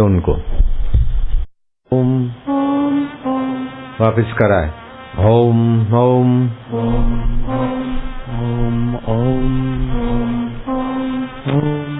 उनको। ओम। वापिस कराए ओम ओम ओम ओम ओम ओम।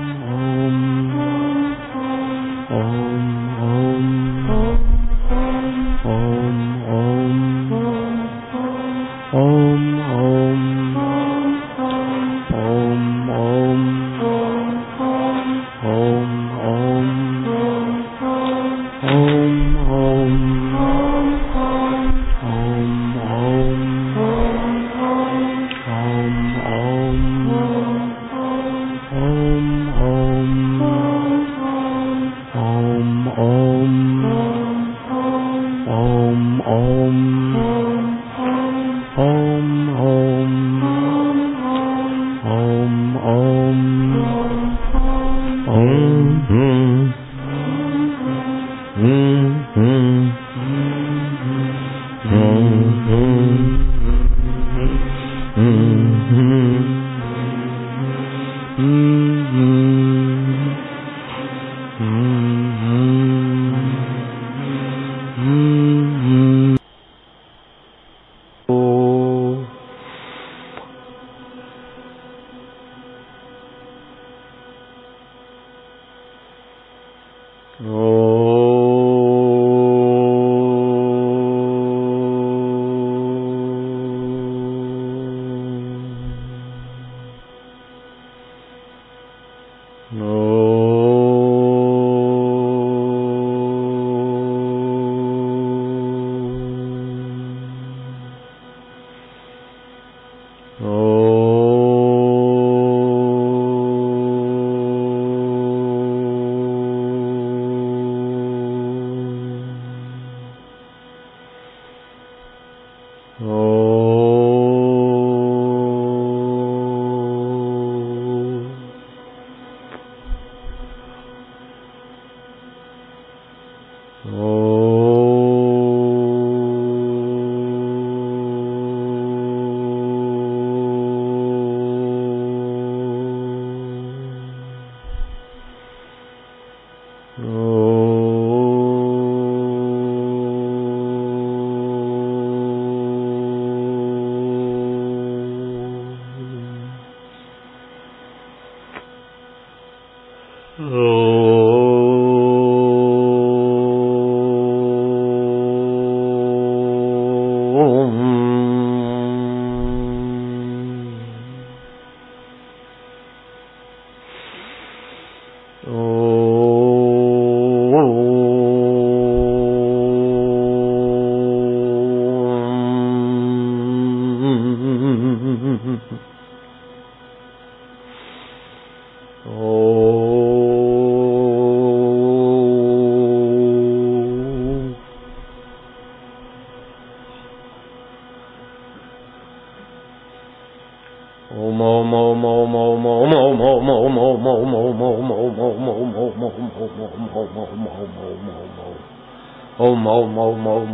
मऊ मऊ मऊ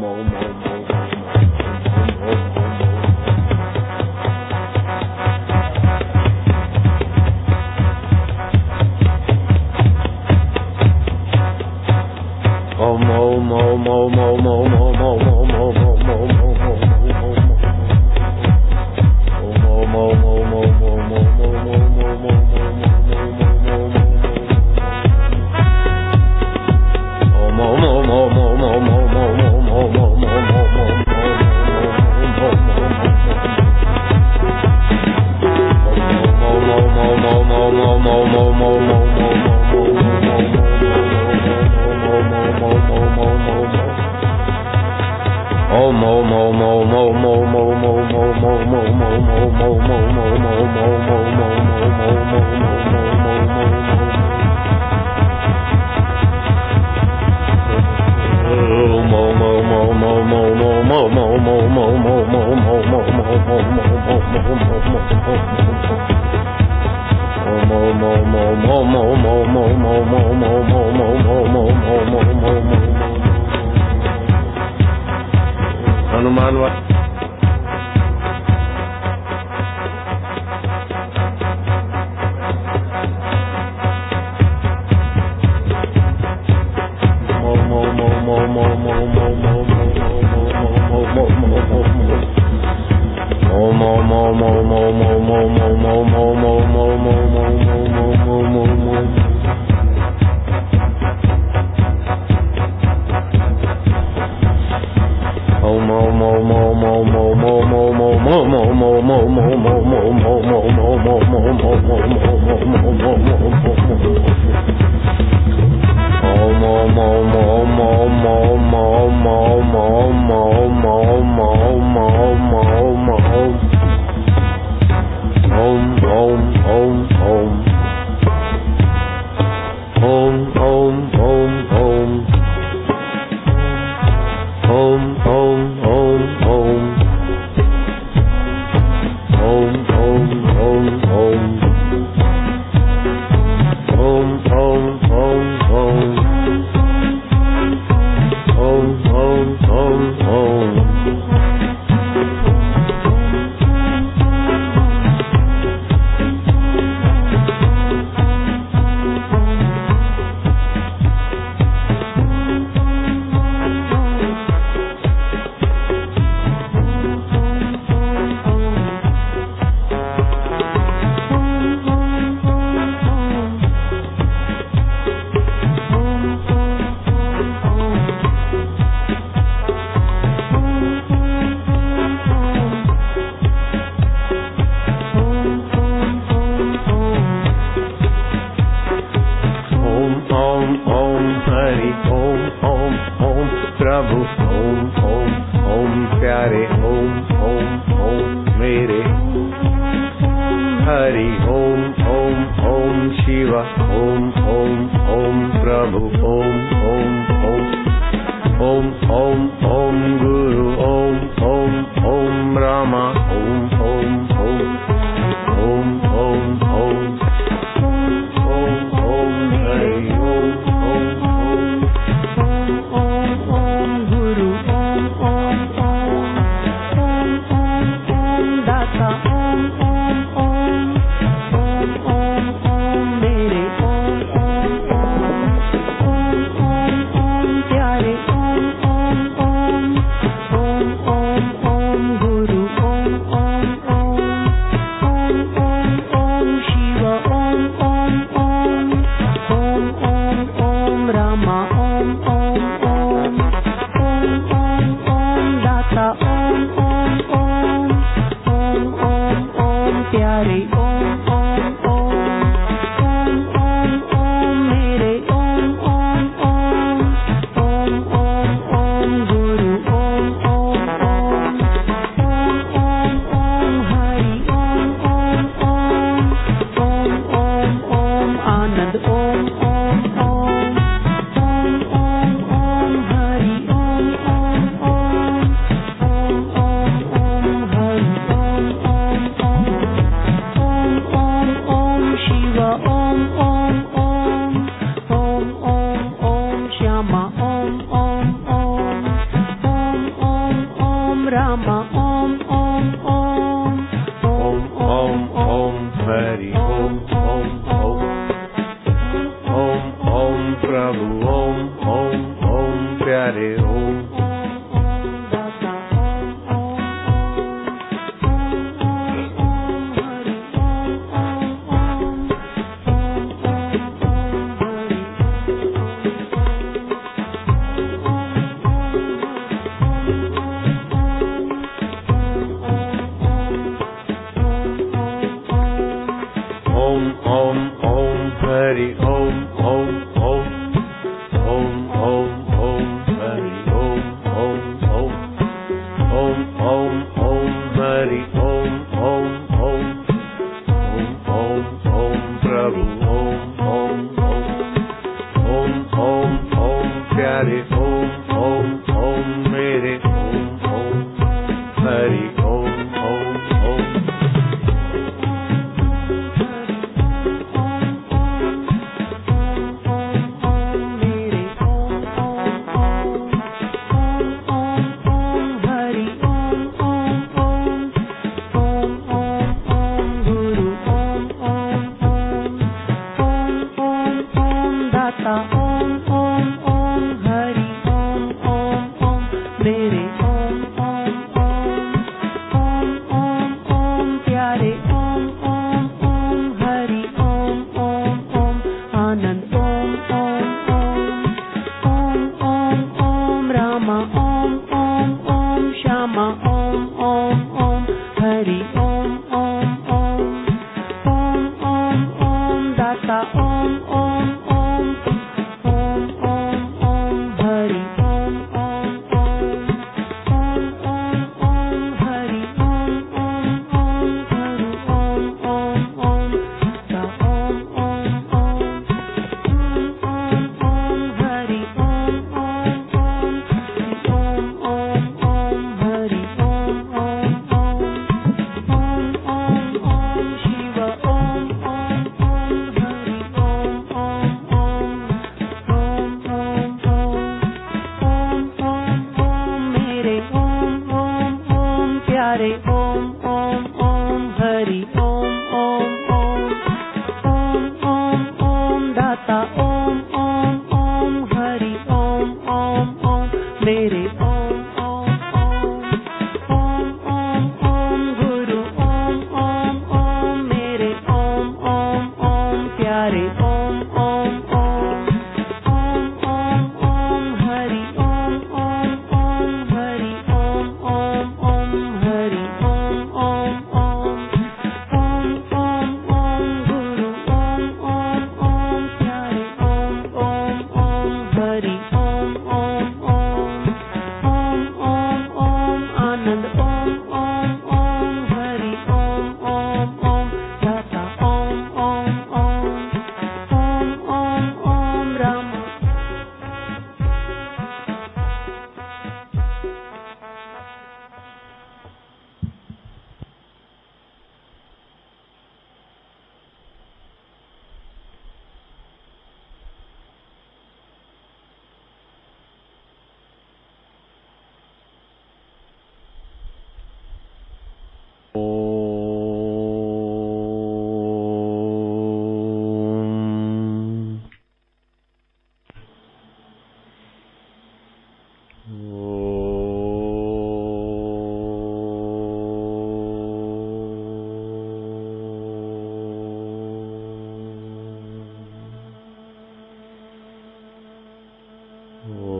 जिनके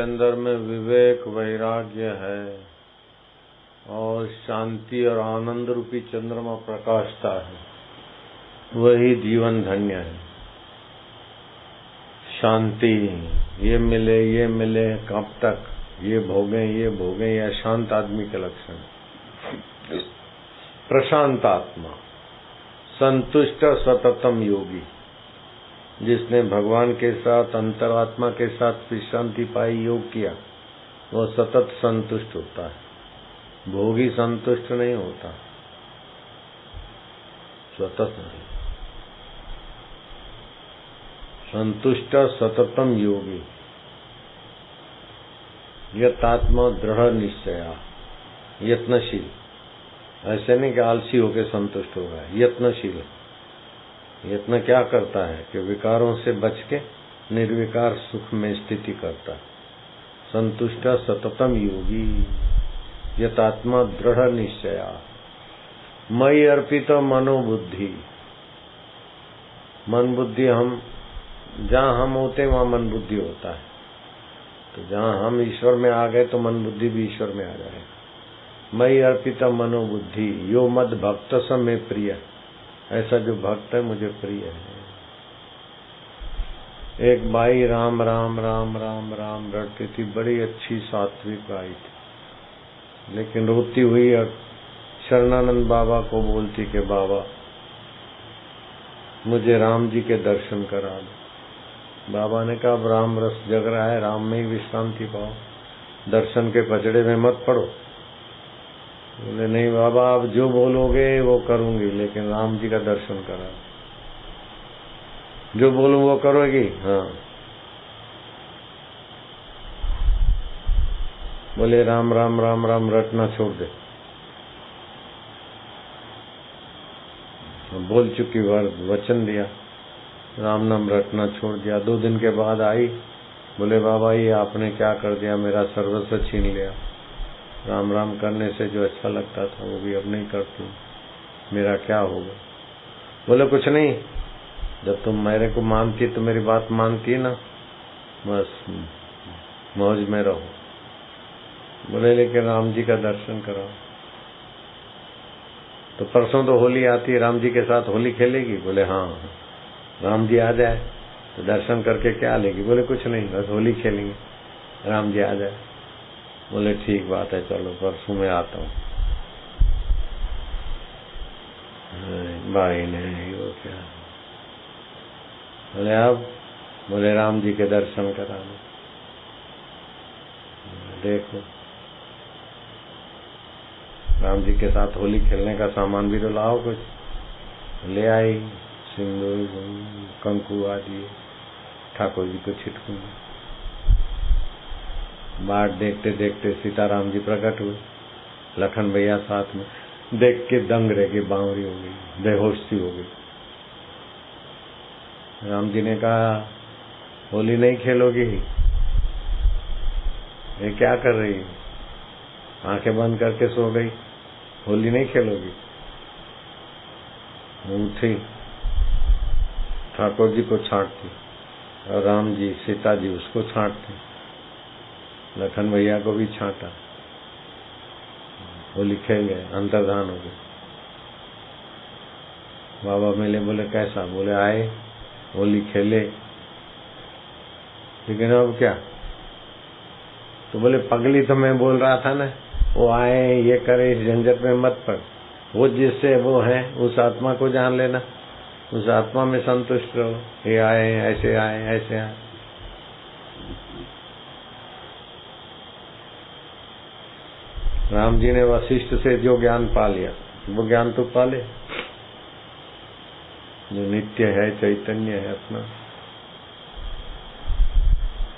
अंदर में विवेक वैराग्य है और शांति और आनंद रूपी चंद्रमा प्रकाशता है। वही जीवन धन्य है। शांति, ये मिले ये मिले, कब तक? ये भोगे ये भोगे, ये अशांत आदमी के लक्षण प्रशांत आत्मा, संतुष्ट सततम योगी। जिसने भगवान के साथ, अंतरात्मा के साथ विश्रांति पाई, योग किया वो सतत संतुष्ट होता है। भोगी संतुष्ट नहीं होता। सतत नहीं। संतुष्ट सततम योगी। यत्मा दृढ़ निश्चया। यत्नशील। ऐसे नहीं कि आलसी होकर संतुष्ट होगा यत्नशील यत्न क्या करता है कि विकारों से बच के निर्विकार सुख में स्थिति करता है। संतुष्ट सततम योगी, यतात्मा दृढ़ निश्चया। मई अर्पित मनोबुद्धि। मन बुद्धि हम, जहाँ हम होते वहाँ मन बुद्धि होता है। तो जहाँ हम ईश्वर में आ गए तो मन बुद्धि भी ईश्वर में आ जाए मई अर्पित मनोबुद्धि, यो मद भक्त समय प्रिय। ऐसा जो भक्त है, मुझे प्रिय है। एक बाई राम राम राम राम राम, रटती थी, बड़ी अच्छी सात्विक आई थी। लेकिन रोती हुई और शरणानंद बाबा को बोलती के, बाबा, मुझे राम जी के दर्शन करा दो। बाबा ने कहा, अब राम रस जग रहा है, राम में ही विश्रांति पाओ। दर्शन के पचड़े में मत पड़ो। बोले, नहीं बाबा आप जो बोलोगे वो करूँगी, लेकिन राम जी का दर्शन करा। जो बोलूँ वो करोगी? हाँ। बोले, राम राम राम राम, रटना छोड़ दे। बोल चुकी वचन दिया। राम नाम रटना छोड़ दिया। दो दिन के बाद आई। बोले, बाबा, ये आपने क्या कर दिया? मेरा सर्वस्व छीन लिया। राम राम करने से जो अच्छा लगता था, वो भी अब नहीं करती। मेरा क्या होगा? बोले, कुछ नहीं। जब तुम मेरे को मानती तो मेरी बात मानती ना। बस, मौज में रहो। बोले, लेकिन राम जी का दर्शन कराओ। तो परसों तो होली आती राम जी के साथ होली खेलेगी? बोले हाँ। राम जी आ जाए तो दर्शन करके क्या लेगी? बोले, कुछ नहीं, बस होली खेलेंगे। राम जी आ जाए। बोले, ठीक बात है, चलो, परसों में आता हूँ। भाई ने, वो क्या? बोले, अब? बोले, राम जी के दर्शन कराने। देखो। राम जी के साथ होली खेलने का सामान भी तो लाओ कुछ। ले आई, सिंदूर, कंकु आदि, ठाकुर जी को छिटकूँगी बाट देखते देखते सीताराम जी प्रकट हुए, लखन भैया साथ में, देख के दंग रह गई बावरी हो गई, बेहोश हो गई। राम जी ने कहा, होली नहीं खेलोगी? ये क्या कर रही आँखें बंद करके सो गई, होली नहीं खेलोगी? उठी, ठाकुर जी को छांटती और राम जी, सीता जी उसको छांटते। लखन भैया को भी छांटा। वो लिखे गए अंतर्धान हो गए। बाबा मिले बोले, कैसा? बोले, आए होली खेले लेकिन अब क्या? तो बोले, पगली तो मैं बोल रहा था ना, वो आए, ये करे, इस झंझट में मत पड़। वो जिससे वो है, उस आत्मा को जान लेना। उस आत्मा में संतुष्ट रहो। ये आए, ऐसे आए ऐसे आए। राम जी ने वशिष्ठ से जो ज्ञान पा लिया, वो ज्ञान तो पा ले जो नित्य है, चैतन्य है अपना।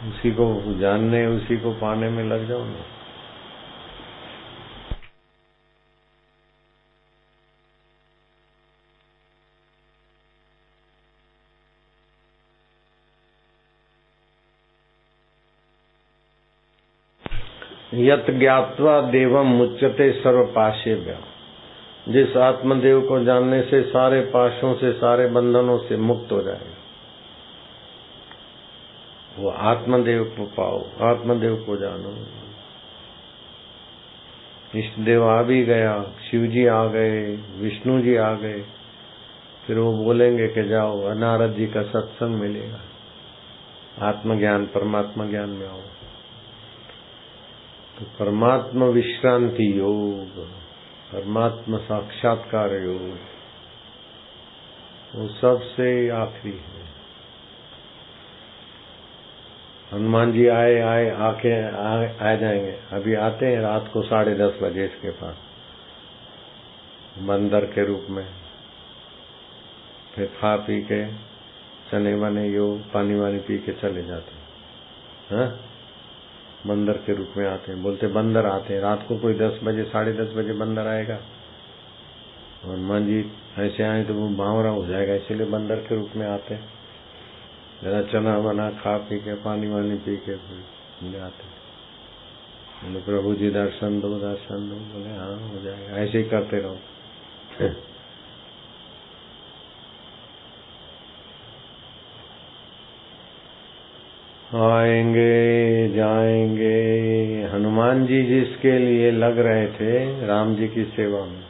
उसी को जानने, उसी को पाने में लग जाओ ना। यत ज्ञातवा देवम मुच्यते सर्व पाशे जिस आत्मदेव को जानने से, सारे पाशों से, सारे बंधनों से मुक्त हो जाएगा वो आत्मदेव को पाओ, आत्मदेव को जानो। इष्ट देव आ भी गया शिव जी आ गए, विष्णु जी आ गए। फिर वो बोलेंगे कि जाओ, अनारद जी का सत्संग मिलेगा। आत्मज्ञान, परमात्मा ज्ञान में आओ। तो परमात्मा विश्रांति योग परमात्मा साक्षात्कार योग वो सबसे आखिरी है। हनुमान जी आए आए आके आ, आ जाएँगे। अभी आते हैं रात को साढ़े दस बजे इसके पास बंदर के रूप में। फिर खा पी के चने बने योग पानी वानी पी के चले जाते हैं। हाँ? बंदर के रूप में आते हैं। बोलते, बंदर आते हैं। रात को कोई दस बजे, साढ़े दस बजे बंदर आएगा। हनुमान जी, ऐसे आए तो वो बावरा हो जाएगा, इसीलिए बंदर के रूप में आते हैं। जरा चना बना, खा पी के, पानी वानी पी के आते बोले, प्रभु जी, दर्शन दो दर्शन दो। बोले हाँ हो जाएगा। ऐसे ही करते रहो। आएँगे, जाएँगे। हनुमान जी जिसके लिए लग रहे थे, राम जी की सेवा में,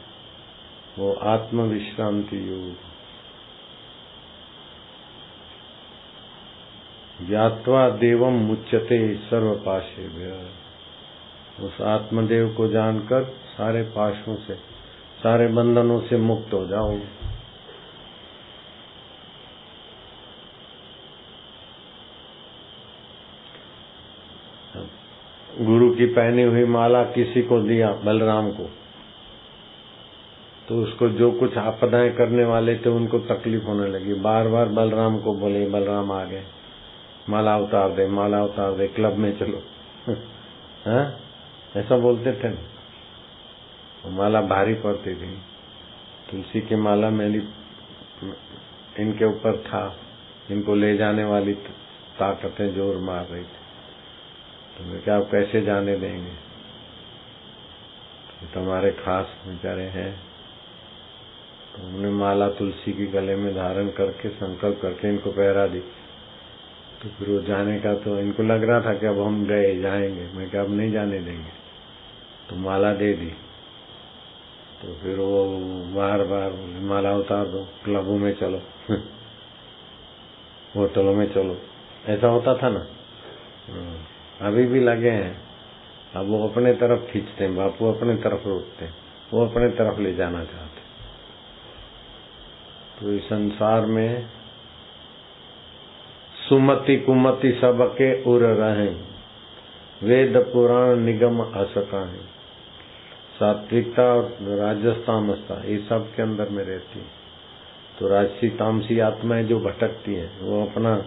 वो आत्म विश्रांति योग। ज्ञातवा देवम मुच्यते सर्व पाशे उस आत्मदेव को जानकर सारे पाशों से, सारे बंधनों से मुक्त हो जाओ की पहनी हुई माला किसी को दिया, बलराम को। तो उसको जो कुछ आपदाएँ करने वाले थे, उनको तकलीफ़ होने लगी। बार बार बलराम को बोले, बलराम, आ गए। माला उतार दे, माला उतार दे, क्लब में चलो। हाँ? ऐसा बोलते थे माला भारी पड़ती थी। तुलसी की माला मेरी, इनके ऊपर था। इनको ले जाने वाली ताकतें ज़ोर मार रही थी। तो मैं क्या आप कैसे जाने देंगे? तो तुम्हारे खास बेचारे हैं। तो हमने माला तुलसी की गले में धारण करके, संकल्प करके इनको पहरा दी। तो फिर वो जाने का तो इनको लग रहा था कि अब हम गए, जाएँगे। मैं क्या अब नहीं जाने देंगे? तो माला दे दी। तो फिर वो बार बार माला उतार दो, क्लबों में चलो, होटलों में चलो। ऐसा होता था ना? हाँ। अभी भी लगे हैं। अब वो अपने तरफ़ खींचते हैं, बापू अपने तरफ़ रोकते हैं, वो अपने तरफ़ ले जाना चाहते तो इस संसार में सुमति कुमति सबके उर रहे। वेद पुराण निगम असका है सात्विकता और राजस्थामस्ता ये सब के अंदर में रहती है। तो राजसी तामसी आत्माएँ जो भटकती हैं, वो अपना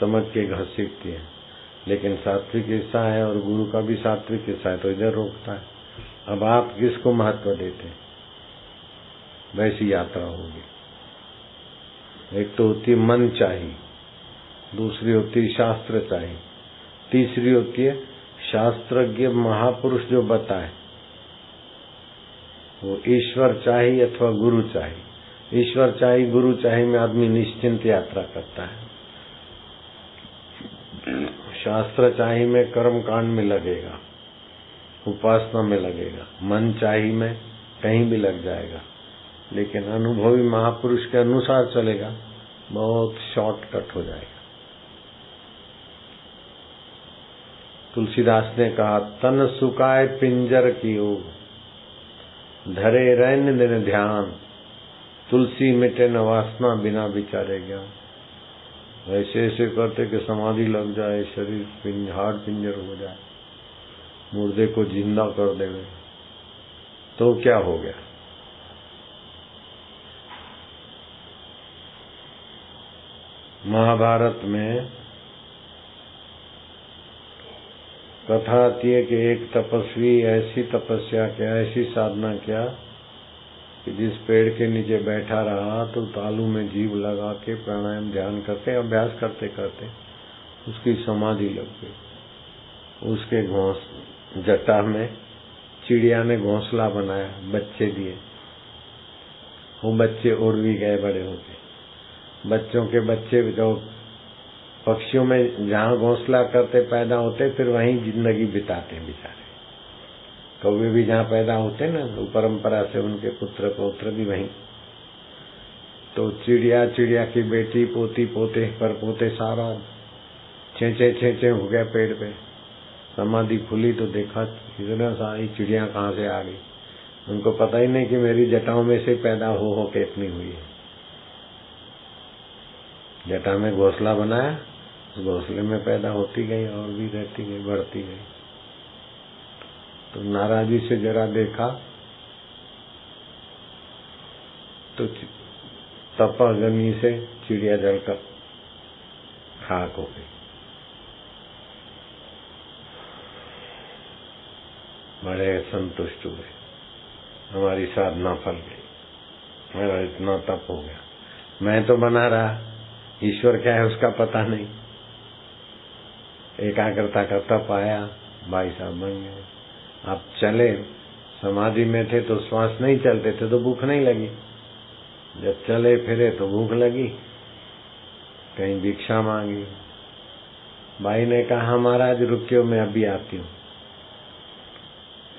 समझ के घसीटती है। लेकिन सात्विक हिस्सा है और गुरु का भी सात्विक हिस्सा है तो इधर रोकता है। अब आप किसको महत्व देते हैं? वैसी यात्रा होगी। एक तो होती मन चाहिए, दूसरी होती शास्त्र चाहिए, तीसरी होती है शास्त्रज्ञ महापुरुष जो बताए। वो ईश्वर चाहिए अथवा गुरु चाहिए। ईश्वर चाहिए, गुरु चाहिए में आदमी निश्चिंत यात्रा करता है। शास्त्र चाहिए में कर्म कांड में लगेगा, उपासना में लगेगा, मन चाही में कहीं भी लग जाएगा, लेकिन अनुभवी महापुरुष के अनुसार चलेगा, बहुत शॉर्टकट हो जाएगा। तुलसीदास ने कहा, तन सुकाय पिंजर की धरे रैन दिन ध्यान, तुलसी मिटे न वासना बिना बिचारे ज्ञान। ऐसे ऐसे करते कि समाधि लग जाए, शरीर हार्ड पिंजर हो जाए, मुर्दे को ज़िंदा कर देवे तो क्या हो गया? महाभारत में कथा आती है कि एक तपस्वी ऐसी तपस्या किया, ऐसी साधना किया कि जिस पेड़ के नीचे बैठा रहा तो तालू में जीव लगा के प्राणायाम ध्यान करते अभ्यास करते करते उसकी समाधि लग गई। उसके घोंस, जटा में, चिड़िया ने घोंसला बनाया, बच्चे दिए। वो बच्चे उड़ भी गए बड़े होते बच्चों के बच्चे जो पक्षियों में जहाँ घोंसला करते, पैदा होते, फिर वहीं ज़िंदगी बिताते बेचारे। कौवे भी जहाँ पैदा होते ना तो परंपरा से उनके पुत्र पौत्र भी वहीं। तो चिड़िया चिड़िया की बेटी, पोती, पोते, पर पोते सारा छेचे छे हो गया पेड़ पे। समाधि खुली तो देखा इतना सारी चिड़िया कहाँ से आ गई। उनको पता ही नहीं कि मेरी जटाओं में से पैदा हो हो के इतनी हुई है। जटा में घोसला बनाया, घोसले में पैदा होती गई और भी रहती गई, बढ़ती गई। तो नाराजी से जरा देखा तो तपाग्नि से चिड़िया जलकर खाक हो गई। बड़े संतुष्ट हुए। हमारी साधना फल गई। मेरा इतना तप हो गया। मैं तो बना रहा। ईश्वर क्या है उसका पता नहीं। एकाग्रता का तप आया। भाई साहब बन गए। आप चले समाधि में थे तो श्वास नहीं चलते थे तो भूख नहीं लगी। जब चले फिरे तो भूख लगी। कहीं भिक्षा मांगी। भाई ने कहा महाराज रुकियो मैं अभी आती हूँ।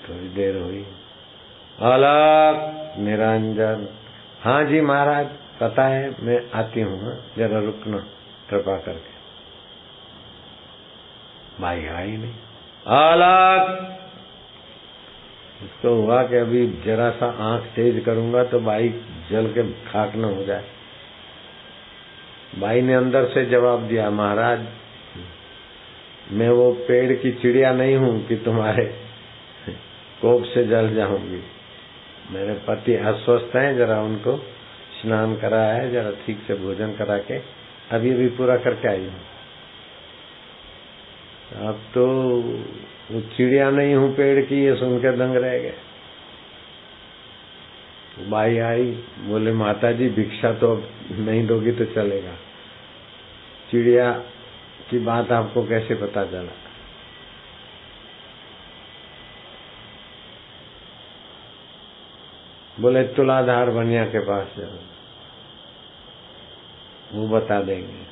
थोड़ी देर हुई। अलग निरंजन। हाँ जी महाराज पता है मैं आती हूँ हाँ, जरा रुकना कृपा करके। भाई आई नहीं। अलग उसको हुआ कि अभी जरा सा आँख तेज करूँगा तो भाई जल के खाक न हो जाए। भाई ने अंदर से जवाब दिया, महाराज, मैं वो पेड़ की चिड़िया नहीं हूँ कि तुम्हारे कोप से जल जाऊँगी। मेरे पति अस्वस्थ हैं, जरा उनको स्नान कराया है, जरा ठीक से भोजन करा के अभी अभी पूरा करके आई हूँ। अब तो वो चिड़िया नहीं हूँ पेड़ की, ये सुन के दंग रह गए। बाई आई, बोले माता जी भिक्षा तो नहीं दोगी तो चलेगा। चिड़िया की बात आपको कैसे पता चला? बोले, तुलाधार बनिया के पास जाओ। वो बता देंगे।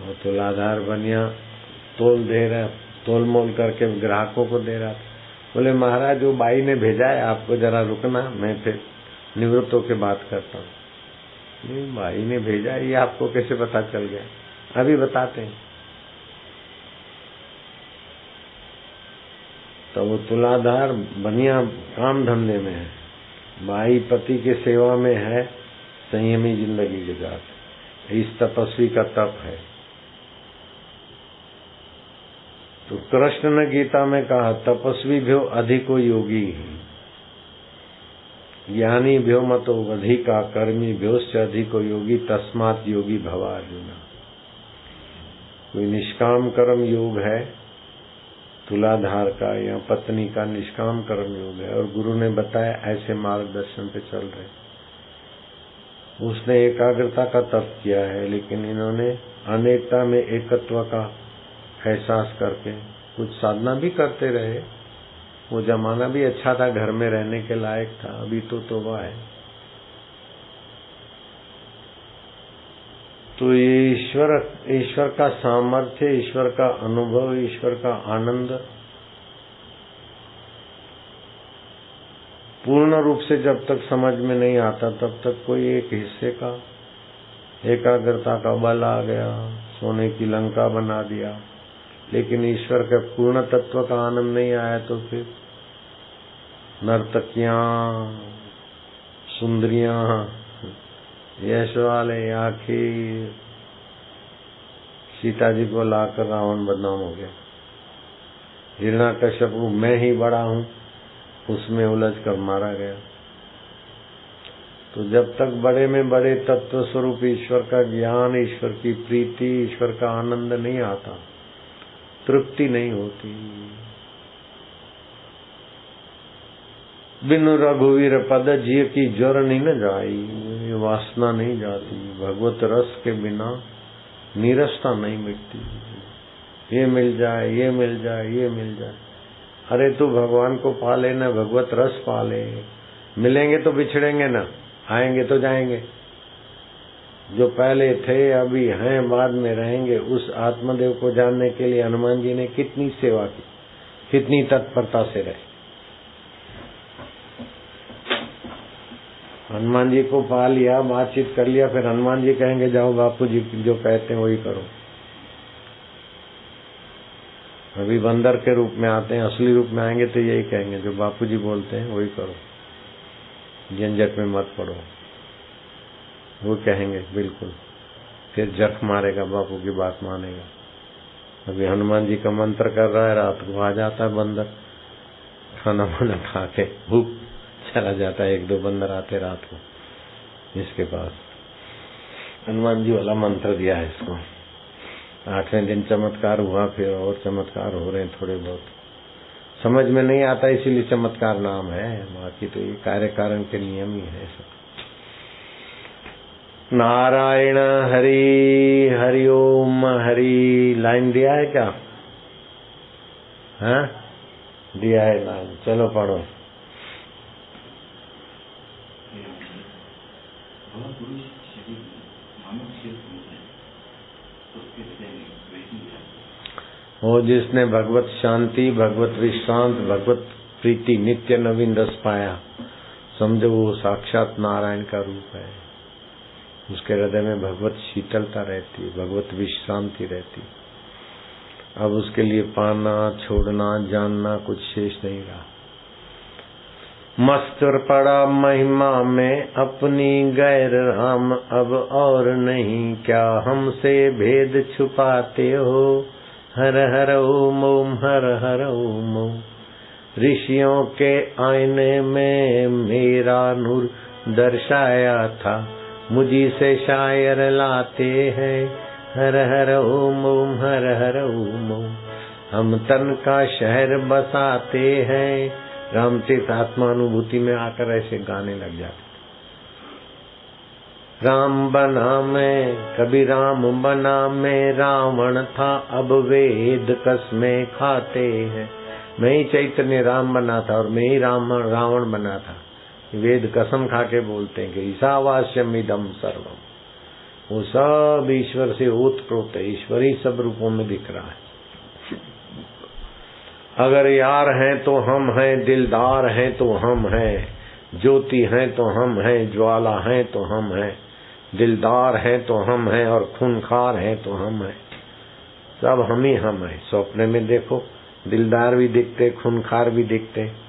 और तुलाधार बनिया तोल दे रहा तोल मोल करके ग्राहकों को दे रहा था। बोले, महाराज, वो बाई ने भेजा है, आपको जरा रुकना, मैं फिर निवृत्त होकर बात करता हूँ। नहीं भाई ने भेजा ये आपको कैसे पता चल गया? अभी बताते हैं। तो वो तुलाधार बनिया काम धंधे में है। भाई पति के सेवा में है, संयमी ज़िंदगी गुजारते इस तपस्वी का तप है। तो कृष्ण ने गीता में कहा, तपस्वी भ्यो अधिको योगी। ही ज्ञानी भ्यो मतो अधिका कर्मी भ्योश्च अधिको योगी, तस्मात योगी भवा अर्जुना कोई निष्काम कर्म योग है? तुलाधार का या पत्नी का निष्काम कर्म योग है? और गुरु ने बताया, ऐसे मार्गदर्शन पे चल रहे। उसने एकाग्रता का तप किया है, लेकिन इन्होंने अनेकता में एकत्व का एहसास करके कुछ साधना भी करते रहे। वो जमाना भी अच्छा था, घर में रहने के लायक था। अभी तो तोबा है। तो ये ईश्वर ईश्वर का सामर्थ्य, ईश्वर का अनुभव, ईश्वर का आनंद पूर्ण रूप से जब तक समझ में नहीं आता, तब तक कोई एक हिस्से का एकाग्रता का बल आ गया, सोने की लंका बना दिया। लेकिन ईश्वर के पूर्ण तत्व का आनंद नहीं आया तो फिर नर्तकियाँ, सुंदरियाँ यश वाले आखिर सीता जी को लाकर रावण बदनाम हो गया। हिरणा कश्यप मैं ही बड़ा हूँ, उसमें उलझ कर मारा गया। तो जब तक बड़े में बड़े तत्व स्वरूप ईश्वर का ज्ञान, ईश्वर की प्रीति, ईश्वर का आनंद नहीं आता तृप्ति नहीं होती। बिनु रघुवीर पद जिय की ज्वर नहीं न जाई वासना नहीं जाती। भगवत रस के बिना नीरसता नहीं मिटती। ये मिल जाए, ये मिल जाए, ये मिल जाए। अरे तू भगवान को पाले न, भगवत रस पाले। मिलेंगे तो बिछड़ेंगे ना, आएँगे तो जाएँगे। जो पहले थे, अभी हैं, बाद में रहेंगे, उस आत्मदेव को जानने के लिए हनुमान जी ने कितनी सेवा की, कितनी तत्परता से रहे। हनुमान जी को पा लिया, बातचीत कर लिया, फिर हनुमान जी कहेंगे, जाओ बापू जी, जो कहते हैं वही करो। अभी बंदर के रूप में आते हैं, असली रूप में आएँगे तो यही कहेंगे, जो बापू जी बोलते हैं वही करो। झंझट में मत पड़ो। वो कहेंगे, बिल्कुल। फिर जख मारेगा, बापू की बात मानेगा। अभी हनुमान जी का मंत्र कर रहा है, रात को आ जाता है बंदर। खाना वाना खा के भूख चला जाता है, एक दो बंदर आते रात को, इसके पास हनुमान जी वाला मंत्र दिया है इसको। आठवें दिन चमत्कार हुआ, फिर और चमत्कार हो रहे हैं थोड़े बहुत। समझ में नहीं आता, इसीलिए चमत्कार नाम है। बाकी तो ये कार्य कारण के नियम ही है सब। नारायण हरि हरिओम हरि, लाइन दिया है क्या? हाँ? दिया है लाइन। चलो पढ़ो। वो जिसने भगवत शांति, भगवत विश्रांत, भगवत प्रीति, नित्य नवीन रस पाया, समझो वो साक्षात नारायण का रूप है। उसके हृदय में भगवत शीतलता रहती है भगवत विश्रांति रहती। अब उसके लिए पाना, छोड़ना, जानना कुछ शेष नहीं रहा। मस्तर पड़ा महिमा में, अपनी गैर राम अब और नहीं। क्या हमसे भेद छुपाते हो? हर हर ओम ओम, हर हर ओम ओम। ऋषियों के आईने में मेरा नूर दर्शाया था। मुझी से शायर लाते हैं। हर हर ओम ओम, हर हर ओम ओम। हम तन का शहर बसाते हैं। रामचरित आत्मानुभूति में आकर ऐसे गाने लग जाते राम बना मैं, कभी राम बना मैं, रावण था, अब वेद कसमें खाते हैं। मैं ही चैतन्य राम बना था और मैं ही राम, रावण बना था। वेद कसम खा के बोलते हैं कि ईसावास्यम इदम सर्वम वो सब ईश्वर से ओतप्रोत है, ईश्वर ही सब रूपों में दिख रहा है। अगर यार हैं तो हम हैं, दिलदार हैं तो हम हैं, ज्योति हैं तो हम हैं, ज्वाला हैं तो हम हैं, दिलदार हैं तो हम हैं और खूनखार हैं तो हम हैं। सब हम ही हम हैं। सपने में देखो, दिलदार भी दिखते, खूनखार भी दिखते।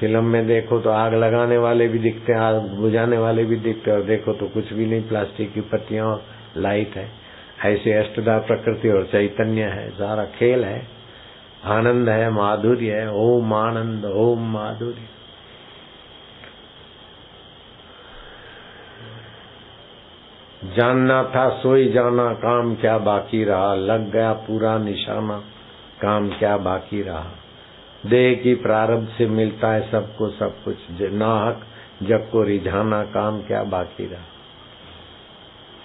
फ़िल्म में देखो तो आग लगाने वाले भी दिखते हैं, आग बुझाने वाले भी दिखते हैं, और देखो तो कुछ भी नहीं, प्लास्टिक की पत्तियाँ, लाइट है। ऐसे अष्टदा प्रकृति और चैतन्य है, सारा खेल है। आनंद है, माधुर्य है, ओम आनंद, ओम माधुर्य। जानना था सोई जाना, काम क्या बाकी रहा, लग गया पूरा निशाना, काम क्या बाकी रहा। देह की प्रारब्ध से मिलता है सबको सब कुछ। नाहक, जग को रिझाना काम क्या बाकी रहा?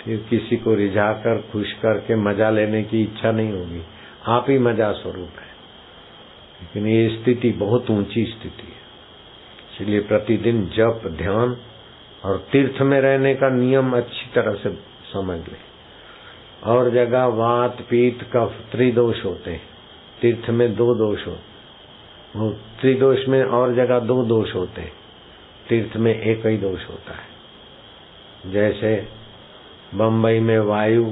फिर किसी को रिझा कर खुश करके मज़ा लेने की इच्छा नहीं होगी। आप ही मज़ा स्वरूप है। लेकिन ये स्थिति बहुत ऊँची स्थिति है। इसलिए प्रतिदिन जप, ध्यान और तीर्थ में रहने का नियम अच्छी तरह से समझ ले। और जगह वात, पीत, कफ, त्रिदोष होते हैं। तीर्थ में दो दोष होते त्रिदोष में और जगह दो दोष होते हैं। तीर्थ में एक ही दोष होता है। जैसे बम्बई में वायु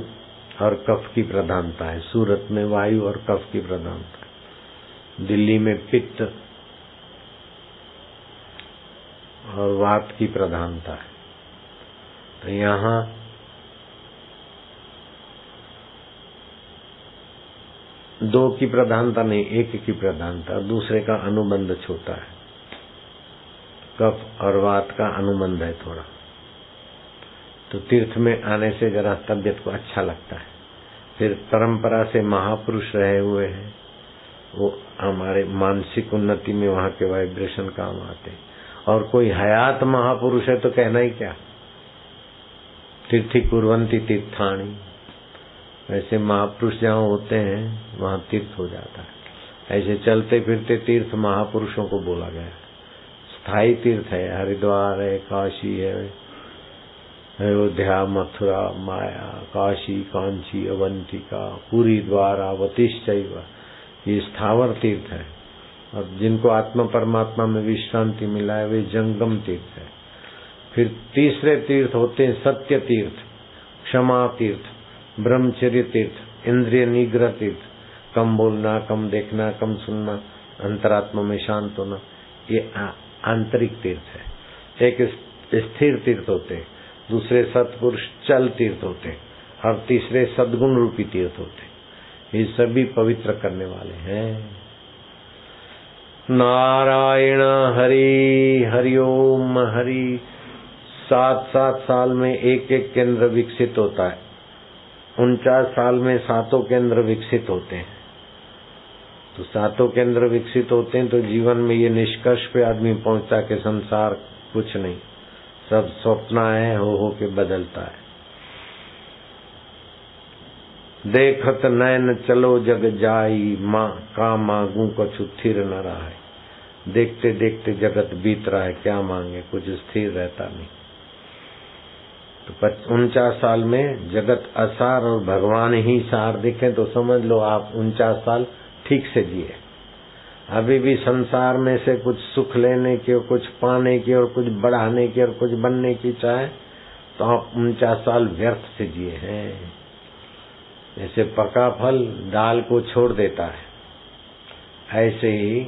और कफ की प्रधानता है, सूरत में वायु और कफ की प्रधानता है। दिल्ली में पित्त और वात की प्रधानता है। तो यहाँ दो की प्रधानता नहीं, एक की प्रधानता, दूसरे का अनुबंध छोटा है। कफ और वात का अनुबंध है थोड़ा। तो तीर्थ में आने से जरा तबियत को अच्छा लगता है। फिर परंपरा से महापुरुष रहे हुए हैं। वो हमारे मानसिक उन्नति में वहाँ के वाइब्रेशन काम आते और कोई हयात महापुरुष है तो कहना ही क्या? तीर्थी कुरवंती तीर्थाणी। वैसे महापुरुष जहाँ होते हैं, वहाँ तीर्थ हो जाता है। ऐसे चलते फिरते तीर्थ महापुरुषों को बोला गया। स्थायी तीर्थ है, हरिद्वार है, काशी है, अयोध्या, मथुरा, माया, काशी, कांची, अवंतिका, पूरी द्वारा वतिश्च ये स्थावर तीर्थ है। और जिनको आत्मा परमात्मा में विश्रांति मिला है, वे जंगम तीर्थ है। फिर तीसरे तीर्थ होते हैं सत्य तीर्थ, क्षमा तीर्थ। ब्रह्मचर्य तीर्थ इंद्रिय निग्रह तीर्थ कम बोलना, कम देखना, कम सुनना, अंतरात्मा में शांत होना, ये आंतरिक तीर्थ है। एक स्थिर तीर्थ होते दूसरे सतपुरुष चल तीर्थ होते और तीसरे सदगुण रूपी तीर्थ होते ये सभी पवित्र करने वाले हैं। नारायण हरि हरिओम हरि, सात सात साल में एक एक केंद्र विकसित होता है। उनचास साल में सातों केंद्र विकसित होते हैं। तो सातों केंद्र विकसित होते हैं तो जीवन में ये निष्कर्ष पे आदमी पहुँचता कि संसार कुछ नहीं। सब स्वप्न है हो हो के बदलता है। देखत नयन चलो जग जाई माँ, का मांगू कुछ स्थिर न रहा है देखते देखते जगत बीत रहा है, क्या मांगे? कुछ स्थिर रहता नहीं। तो उनचास साल में जगत असार और भगवान ही सार दिखे तो समझ लो आप उनचास साल ठीक से जिए। अभी भी संसार में से कुछ सुख लेने की और कुछ पाने की और कुछ बढ़ाने की और कुछ बनने की चाहे तो आप उनचास साल व्यर्थ से जिए हैं। जैसे पका फल दाल को छोड़ देता है। ऐसे ही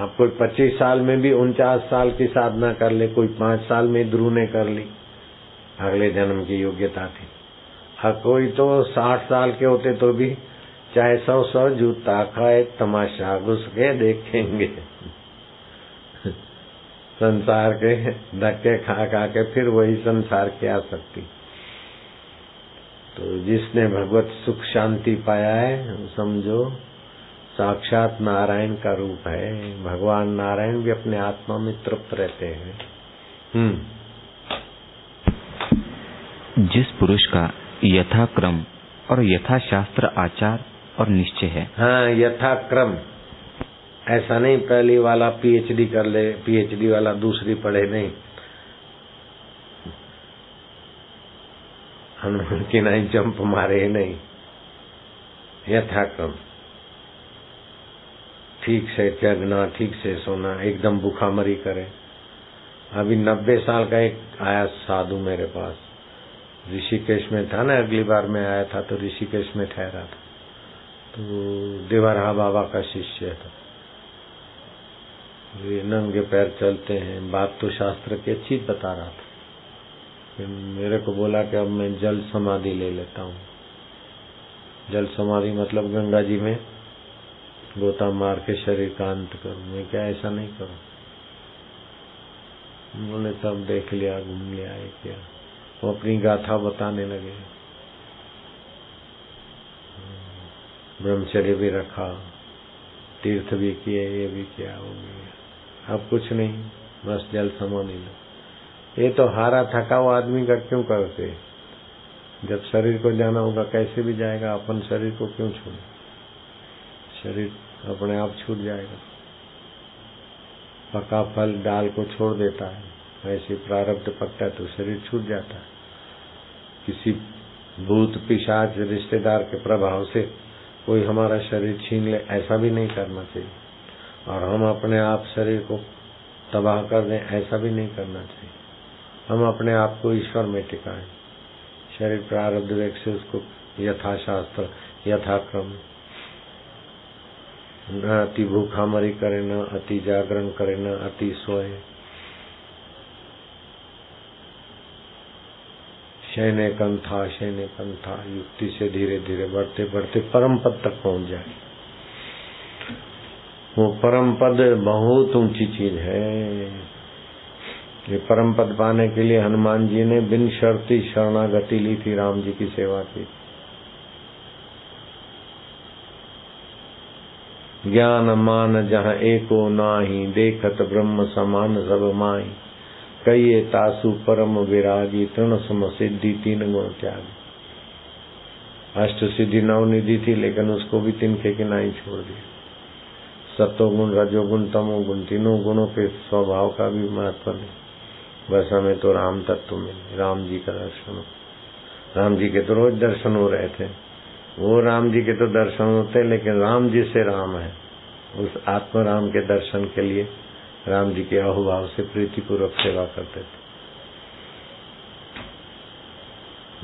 आप कोई पच्चीस साल में भी उनचास साल की साधना कर ले, कोई पाँच साल में ध्रुव ने कर ली। अगले जन्म की योग्यता थी। हर कोई तो साठ साल के होते तो भी चाहे सौ सौ जूता खाए, तमाशा घुस के देखेंगे। संसार के धक्के खा खा के फिर वही संसार की आसक्ति। तो जिसने भगवत सुख शांति पाया है, समझो, साक्षात नारायण का रूप है। भगवान नारायण भी अपने आत्मा में तृप्त रहते हैं। हम्म। जिस पुरुष का यथाक्रम और यथाशास्त्र आचार और निश्चय है। हाँ यथाक्रम। ऐसा नहीं, पहली वाला पीएचडी कर ले, पीएचडी वाला दूसरी पढ़े नहीं। हनुमान की नहीं, जंप मारे नहीं। यथाक्रम। ठीक से जगना ठीक से सोना, एकदम भूखामरी करे। अभी नब्बे साल का एक आया साधु मेरे पास। ऋषिकेश में था ना, अगली बार मैं आया था तो ऋषिकेश में ठहरा था। तो देवरहा बाबा का शिष्य था ये नंगे पैर चलते हैं, बात तो शास्त्र की अच्छी बता रहा था। फिर मेरे को बोला कि अब मैं जल समाधि ले लेता हूँ। जल समाधि मतलब गंगा जी में गोता मार के शरीर का अंत करूँ। मैं क्या ऐसा नहीं करूँ? उन्होंने सब देख लिया, घूम लिया क्या। वो अपनी गाथा बताने लगे। ब्रह्मचर्य भी रखा, तीर्थ भी किए, ये भी किया, वो भी अब कुछ नहीं, बस जल समाधि लो। ये तो हारा थका हुआ आदमी का क्यों करते? जब शरीर को जाना होगा, कैसे भी जाएगा, अपन शरीर को क्यों छोड़े? शरीर अपने आप छूट जाएगा। पका फल डाल को छोड़ देता है। ऐसे प्रारब्ध पकता है तो शरीर छूट जाता है। किसी भूत, पिशाच, रिश्तेदार के प्रभाव से कोई हमारा शरीर छीन ले, ऐसा भी नहीं करना चाहिए। और हम अपने आप शरीर को तबाह कर दें, ऐसा भी नहीं करना चाहिए। हम अपने आप को ईश्वर में टिकाएँ। शरीर प्रारब्ध वेग से उसको यथाशास्त्र, यथाक्रम, न अति भूखा मरी करे, न अति जागरण करे, न अति सोए। शैने कंथा शैने कंथा, युक्ति से धीरे धीरे बढ़ते बढ़ते परम पद तक पहुँच जाए। वो परम पद बहुत ऊँची चीज़ है। ये परम पद पाने के लिए हनुमान जी ने बिन शर्ती शरणागति ली थी, राम जी की सेवा की। ज्ञान मान जहाँ एको नाही, देखत ब्रह्म समान सब माई। कई तासु परम विरागी, तृण सम सिद्धि, तीन गुण त्यागी। अष्ट सिद्धि नवनिधि थी, लेकिन उसको भी तिनके के नहीं छोड़ दिया। सत्योगुण रजोगुण तमोगुण तीनों गुणों के स्वभाव का भी महत्व नहीं। बस हमें तो राम तत्व मिले, राम जी का दर्शन हो। राम जी के तो रोज दर्शन हो रहे थे। वो राम जी के तो दर्शन होते, लेकिन राम जी से राम है। उस आत्म राम के दर्शन के लिए राम जी के अहुभाव से प्रीतिपूर्वक सेवा करते थे।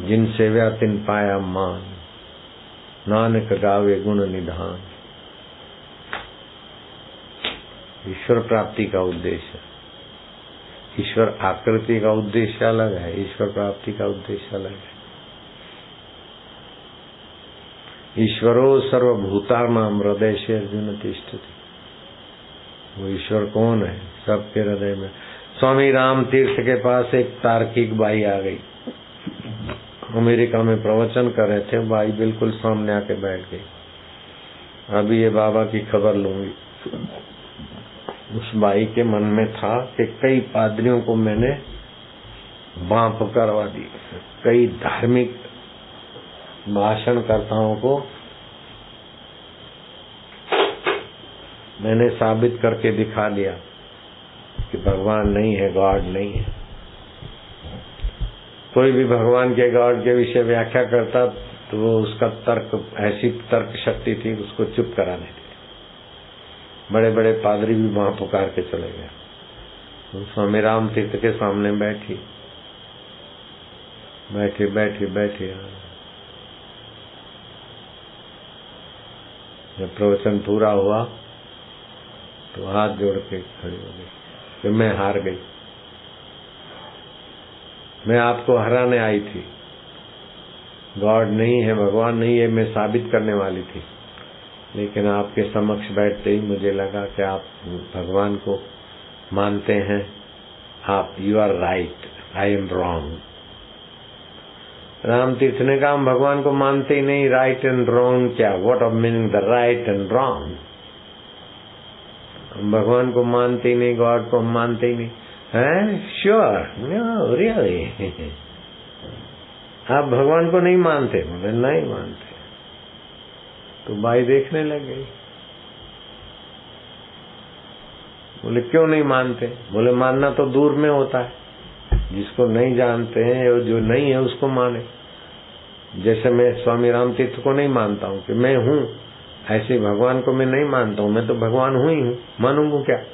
जिन सेव्या तिन पाया मान, नानक गावे गुण निधान। ईश्वर प्राप्ति का उद्देश्य। ईश्वर आकृति का उद्देश्य अलग है, ईश्वर प्राप्ति का उद्देश्य अलग है। ईश्वरो सर्वभूतानाम हृदय से अर्जुन तिष्ठति। वो ईश्वर कौन है? सबके हृदय में। स्वामी राम तीर्थ के पास एक तार्किक बाई आ गई। अमेरिका में प्रवचन कर रहे थे, बाई बिल्कुल सामने आके बैठ गई। अभी ये बाबा की खबर लूँगी। उस बाई के मन में था कि कई पादरियों को मैंने बाप करवा दी। कई धार्मिक भाषणकर्ताओं को मैंने साबित करके दिखा दिया कि भगवान नहीं है, गॉड नहीं है। कोई भी भगवान के, गॉड के विषय व्याख्या करता तो वो उसका तर्क, ऐसी तर्क शक्ति थी, उसको चुप करा देती बड़े बड़े पादरी भी वहाँ पुकार के चले गए। तो स्वामी राम तीर्थ के सामने बैठी। बैठी बैठी बैठी। जब प्रवचन पूरा हुआ तो हाथ जोड़ के खड़ी हो गई फिर मैं हार गई। मैं आपको हराने आई थी। गॉड नहीं है, भगवान नहीं है, मैं साबित करने वाली थी। लेकिन आपके समक्ष बैठते ही मुझे लगा कि आप भगवान को मानते हैं। आप you are right I am wrong Ram Tirth ने कहा, हम भगवान को मानते ही नहीं राइट एंड रॉन्ग क्या? What of meaning the right and wrong भगवान को मानते ही नहीं, गॉड को हम मानते ही नहीं। है? श्योर नो रियली आप भगवान को नहीं मानते बोले नहीं मानते। तो बाई देखने लग गई। बोले, क्यों नहीं मानते? बोले, मानना तो दूर में होता है। जिसको नहीं जानते हैं और जो नहीं है, उसको माने। जैसे मैं स्वामी राम तीर्थ को नहीं मानता हूँ कि मैं हूँ ऐसे भगवान को मैं नहीं मानता हूँ, मैं तो भगवान हूँ ही हूँ, मानूँगा क्या?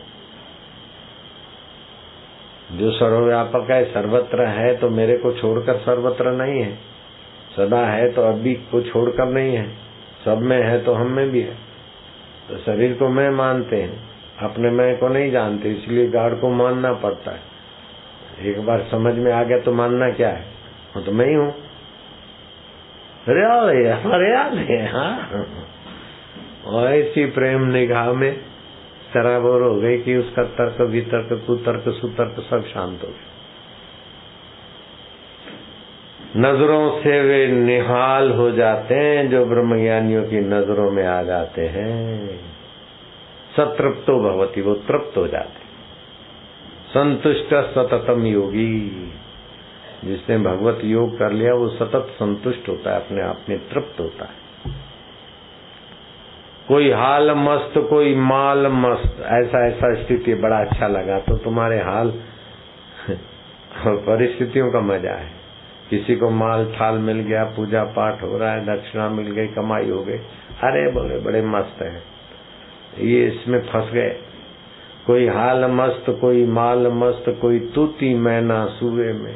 जो सर्वव्यापक है, सर्वत्र है तो मेरे को छोड़कर सर्वत्र नहीं है। सदा है तो अभी को छोड़कर नहीं है। सब में है तो हम में भी है। तो शरीर को मैं मानते हैं, अपने मैं को नहीं जानते, इसलिए गाड़ को मानना पड़ता है। एक बार समझ में आ गया तो मानना क्या है? हाँ तो मैं ही हूँ। रियाल है है ऐसी प्रेम निगाह में सराबोर हो गई कि उसका तर्क वितर्क कुतर्क, सुतर्क सब शांत हो गए नज़रों से वे निहाल हो जाते हैं जो ब्रह्मज्ञानियों की नज़रों में आ जाते हैं। सतृप्तो भवती, वो तृप्त हो जाते संतुष्ट सततम योगी, जिसने भगवत योग कर लिया, वो सतत संतुष्ट होता है, अपने आप में तृप्त होता है। कोई हाल मस्त, कोई माल मस्त। ऐसा ऐसा स्थिति बड़ा अच्छा लगा तो तुम्हारे हाल परिस्थितियों का मज़ा है। किसी को माल थाल मिल गया, पूजा पाठ हो रहा है, दक्षिणा मिल गई, कमाई हो गई, अरे बोले बड़े मस्त है। ये इसमें फंस गए। कोई हाल मस्त, कोई माल मस्त, कोई तूती मैना सुबह में।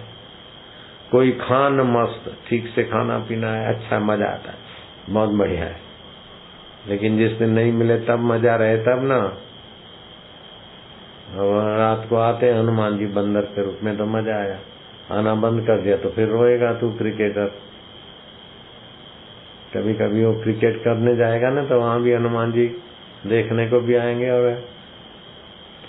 कोई खान मस्त, ठीक से खाना पीना है अच्छा मज़ा आता है। बहुत बढ़िया है। लेकिन जिस दिन नहीं मिले तब मज़ा रहे तब ना। रात को आते हनुमान जी बंदर के रूप में तो मज़ा आया। आना बंद कर दिया तो फिर रोएगा तू क्रिकेटर। कभी कभी वो क्रिकेट करने जाएगा ना तो वहाँ भी हनुमान जी देखने को भी आएँगे और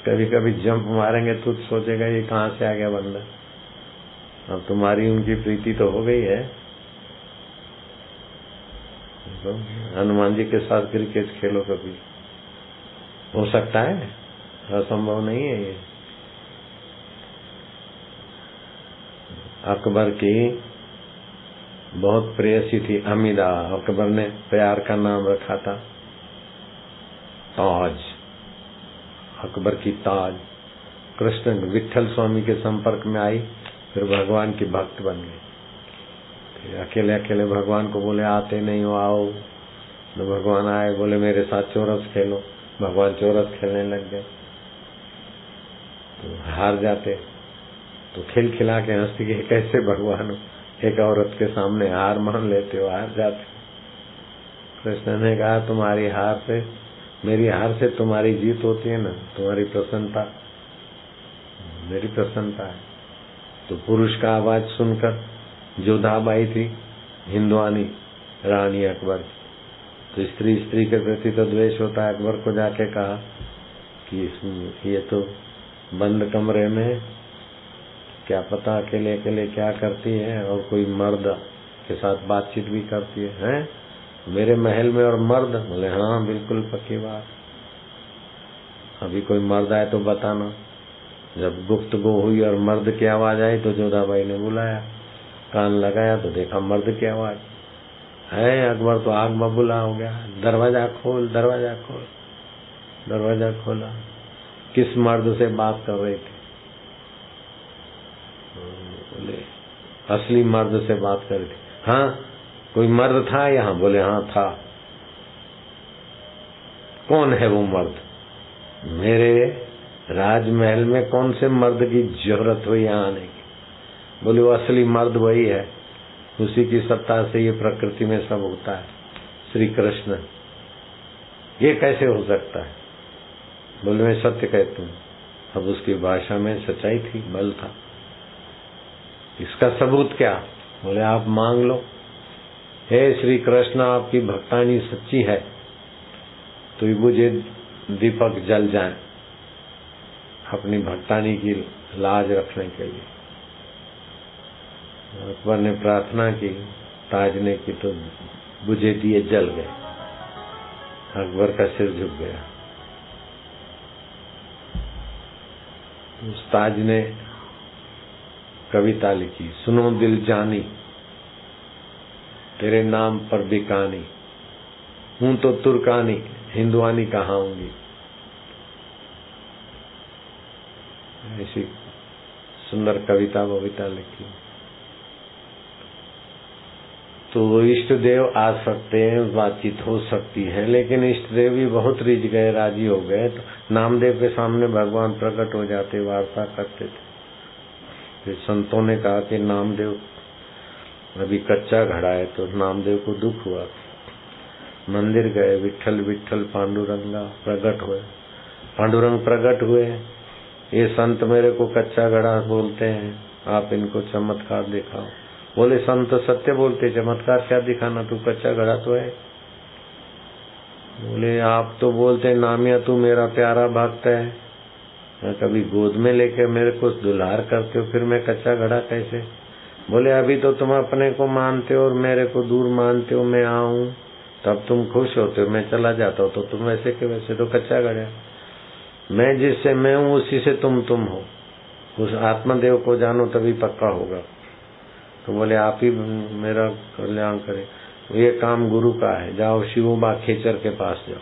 कभी कभी जंप मारेंगे तो सोचेगा ये कहाँ से आ गया बंदर। अब तुम्हारी उनकी प्रीति तो हो गई है। तो हनुमान जी के साथ क्रिकेट खेलो कभी। हो सकता है? असंभव नहीं है ये। अकबर की बहुत प्रेयसी थी, अमीदा। अकबर ने प्यार का नाम रखा था। ताज। अकबर की ताज। कृष्ण विठल स्वामी के संपर्क में आई, फिर भगवान की भक्त बन गई अकेले अकेले भगवान को बोले, आते नहीं हो, आओ। तो भगवान आए, बोले, मेरे साथ चोरस खेलो। भगवान चोरस खेलने लग गए। तो हार जाते। तो खिल खिला के हंसती के कैसे भगवान एक औरत के सामने हार मान लेते हो, हार जाते कृष्ण ने कहा, तुम्हारी हार से, मेरी हार से तुम्हारी जीत होती है ना, तुम्हारी प्रसन्नता, मेरी प्रसन्नता है। तो पुरुष का आवाज़ सुनकर जोधाबाई थी हिंदुआनी रानी अकबर तो स्त्री स्त्री के प्रति तो द्वेष होता है। अकबर को जाके कहा कि ये तो बंद कमरे में क्या पता अकेले अकेले क्या करती है और कोई मर्द के साथ बातचीत भी करती है, है? मेरे महल में और मर्द? बोले हाँ बिल्कुल पक्की बात। अभी कोई मर्द आए तो बताना। जब गुप्त गो हुई और मर्द की आवाज़ आई तो जोधाबाई ने बुलाया। कान लगाया तो देखा मर्द की आवाज़। है, अकबर तो आग बबूला हो गया। दरवाज़ा खोल दरवाज़ा खोल, दरवाज़ा खोला। किस मर्द से बात कर रहे थे? बोले, असली मर्द से बात कर रही थी। हाँ कोई मर्द था यहाँ? बोले हाँ था। कौन है वो मर्द? मेरे राजमहल में कौन से मर्द की ज़रूरत हुई यहाँ आने की? बोले वो असली मर्द वही है। उसी की सत्ता से ये प्रकृति में सब होता है। श्री कृष्ण। ये कैसे हो सकता है? बोले, मैं सत्य कहती हूँ। अब उसकी भाषा में सच्चाई थी, बल था। इसका सबूत क्या? बोले, आप मांग लो। हे श्री कृष्ण, आपकी भक्तानी सच्ची है। तो मुझे दीपक जल जाए अपनी भक्तानी की लाज रखने के लिए। अकबर ने प्रार्थना की ताज ने की तो बुझे दिए जल गए। अकबर का सिर झुक गया। उस ताज ने कविता लिखी, सुनो दिल जानी, तेरे नाम पर बिकानी हूँ तो तुर्कानी, हिंदुआनी कहा होंगी? ऐसी सुंदर कविता बविता लिखी। तो इष्ट देव आ सकते हैं, बातचीत हो सकती है। लेकिन इष्ट देव भी बहुत रिझ गए, राज़ी हो गए। तो नामदेव के सामने भगवान प्रकट हो जाते, वार्ता करते थे। फिर संतों ने कहा कि नामदेव, अभी कच्चा घड़ा है तो नामदेव को दुख हुआ। मंदिर गए विठल विठल पांडुरंगा प्रकट हुए। पांडुरंग प्रकट हुए। ये संत मेरे को कच्चा घड़ा बोलते हैं, आप इनको चमत्कार दिखाओ। बोले, संत सत्य बोलते, चमत्कार क्या दिखाना, तू कच्चा घड़ा तो है। बोले, आप तो बोलते नामिया, तू मेरा प्यारा भक्त है। कभी गोद में लेके मेरे को दुलार करते हो, फिर मैं कच्चा घड़ा कैसे? बोले, अभी तो तुम अपने को मानते हो और मेरे को दूर मानते हो, मैं आऊँ, तब तुम खुश होते हो, मैं चला जाता हूँ तो तुम वैसे के वैसे तो कच्चा घड़ा मैं जिससे मैं हूँ, उसी से तुम तुम हो। उस आत्मदेव को जानो, तभी पक्का होगा। तो बोले, आप ही मेरा कल्याण करे। ये काम गुरु का है। जाओ शिवोबा खेचर के पास जाओ।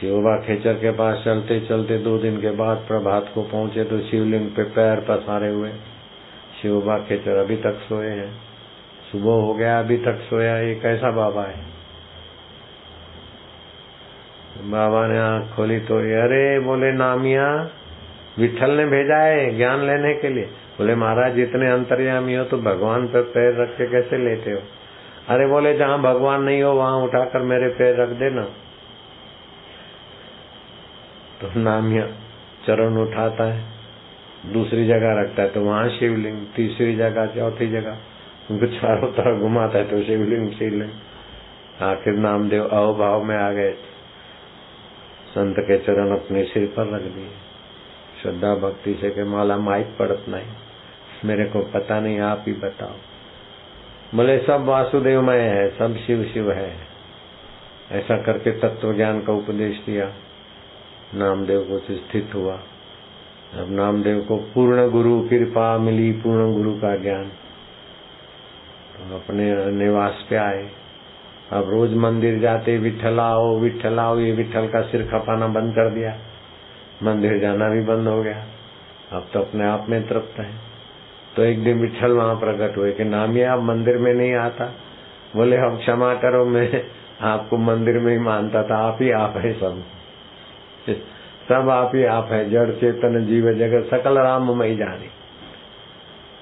शिवोबा खेचर के पास चलते चलते दो दिन के बाद प्रभात को पहुँचे तो शिवलिंग पे पैर पसारे हुए। शिवोबा खेचर अभी तक सोए हैं। सुबह हो गया, अभी तक सोया ये कैसा बाबा है? बाबा ने आँख खोली तो अरे, बोले, नामिया, विठल ने भेजा है ज्ञान लेने के लिए। बोले, महाराज जितने अंतर्यामी हो तो भगवान पर पैर रख के कैसे लेते हो? अरे बोले, जहाँ भगवान नहीं हो, वहाँ उठाकर मेरे पैर रख देना। तो नामिया चरण उठाता है, दूसरी जगह रखता है तो वहाँ शिवलिंग, तीसरी जगह, चौथी जगह, उनको चारों तरफ़ घुमाता है तो शिवलिंग शिवलिंग। आखिर नामदेव अवभाव में आ गए। संत के चरण अपने सिर पर रख दिए। श्रद्धा, भक्ति से के माला माइक पड़त नहीं। मेरे को पता नहीं, आप ही बताओ। बोले, सब वासुदेवमय है, सब शिव शिव है। ऐसा करके तत्व ज्ञान का उपदेश दिया। नामदेव को स्थित हुआ। अब नामदेव को पूर्ण गुरु, कृपा मिली पूर्ण गुरु का ज्ञान। तो अपने निवास पे आए। अब रोज मंदिर जाते विठलाओ विठलाओ ये विठल का सिर खपाना बंद कर दिया। मंदिर जाना भी बंद हो गया। अब तो अपने आप में तृप्त है। तो एक दिन विठल वहाँ प्रकट हुए कि नामी आप मंदिर में नहीं आता। बोले, हम क्षमा करो, मैं आपको मंदिर में ही मानता था। आप ही आप है सब। सब आप ही आप है। जड़ चेतन जीव जगत सकल राम मई जानी।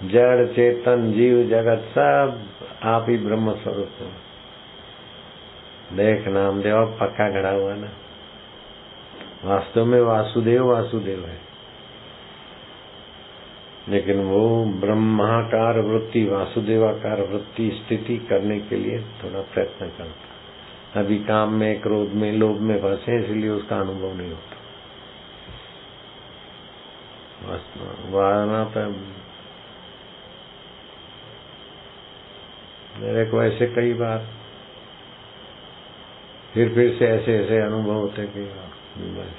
जड़ चेतन जीव जगत सब आप ही ब्रह्म स्वरूप हो। देख नाम देव पक्का घड़ा हुआ ना। वास्तव में वासुदेव वासुदेव है। लेकिन वो ब्रह्माकार वृत्ति, वासुदेवाकार वृत्ति स्थिति करने के लिए थोड़ा प्रयत्न करता अभी काम में, क्रोध में, लोभ में फंसे, इसलिए उसका अनुभव नहीं होता। वहाँ पे मेरे को ऐसे कई बार, फिर फिर से ऐसे ऐसे अनुभव होते कई बार बस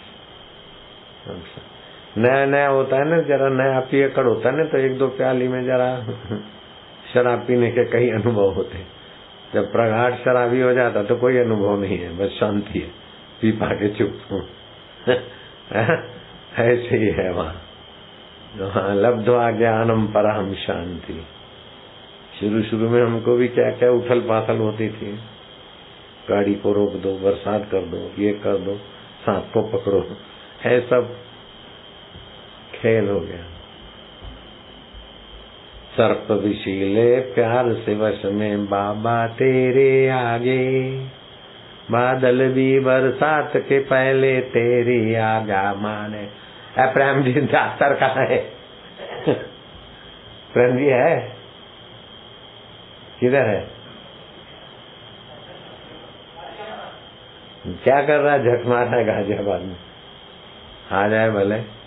अच्छा नया नया होता है ना, जरा नया पियकड़ होता है ना तो एक दो प्याली में जरा शराब पीने के कई अनुभव होते जब प्रगाढ़ शराबी हो जाता तो कोई अनुभव नहीं है, बस शांति है। पी पा के चुप ऐसे ही है वहाँ। लब्धवा ज्ञानम परम शांति। शुरू शुरू में हमको भी क्या क्या उथल पाथल होती थी। गाड़ी को रोक दो, बरसात कर दो, ये कर दो, सांप को पकड़ो। है सब खेल हो गया। सर्प विशीले प्यार से वश में, बाबा तेरे आगे, बादल भी बरसात के पहले तेरी आगा माने। प्रेम जी, दातर कहा है? प्रेम जी है? किधर है? क्या कर रहा है झक मारना है गाजियाबाद में? आ जाए भले।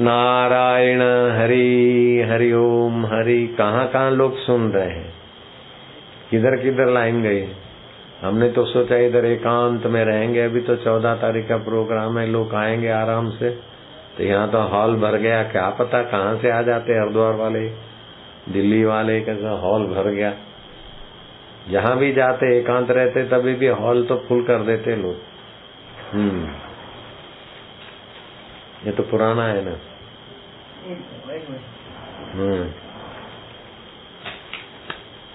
नारायण हरि हरिओम हरि। कहाँ कहाँ लोग सुन रहे हैं? किधर किधर लाइन गई? हमने तो सोचा इधर एकांत में रहेंगे। अभी तो चौदह तारीख का प्रोग्राम है, लोग आएँगे आराम से। तो यहाँ तो हॉल भर गया। क्या पता कहाँ से आ जाते हरिद्वार वाले, दिल्ली वाले, कैसा हॉल भर गया। जहाँ भी जाते, एकांत रहते, तभी भी हॉल तो फुल कर देते लोग। हम्म। ये तो पुराना है ना। हम्म।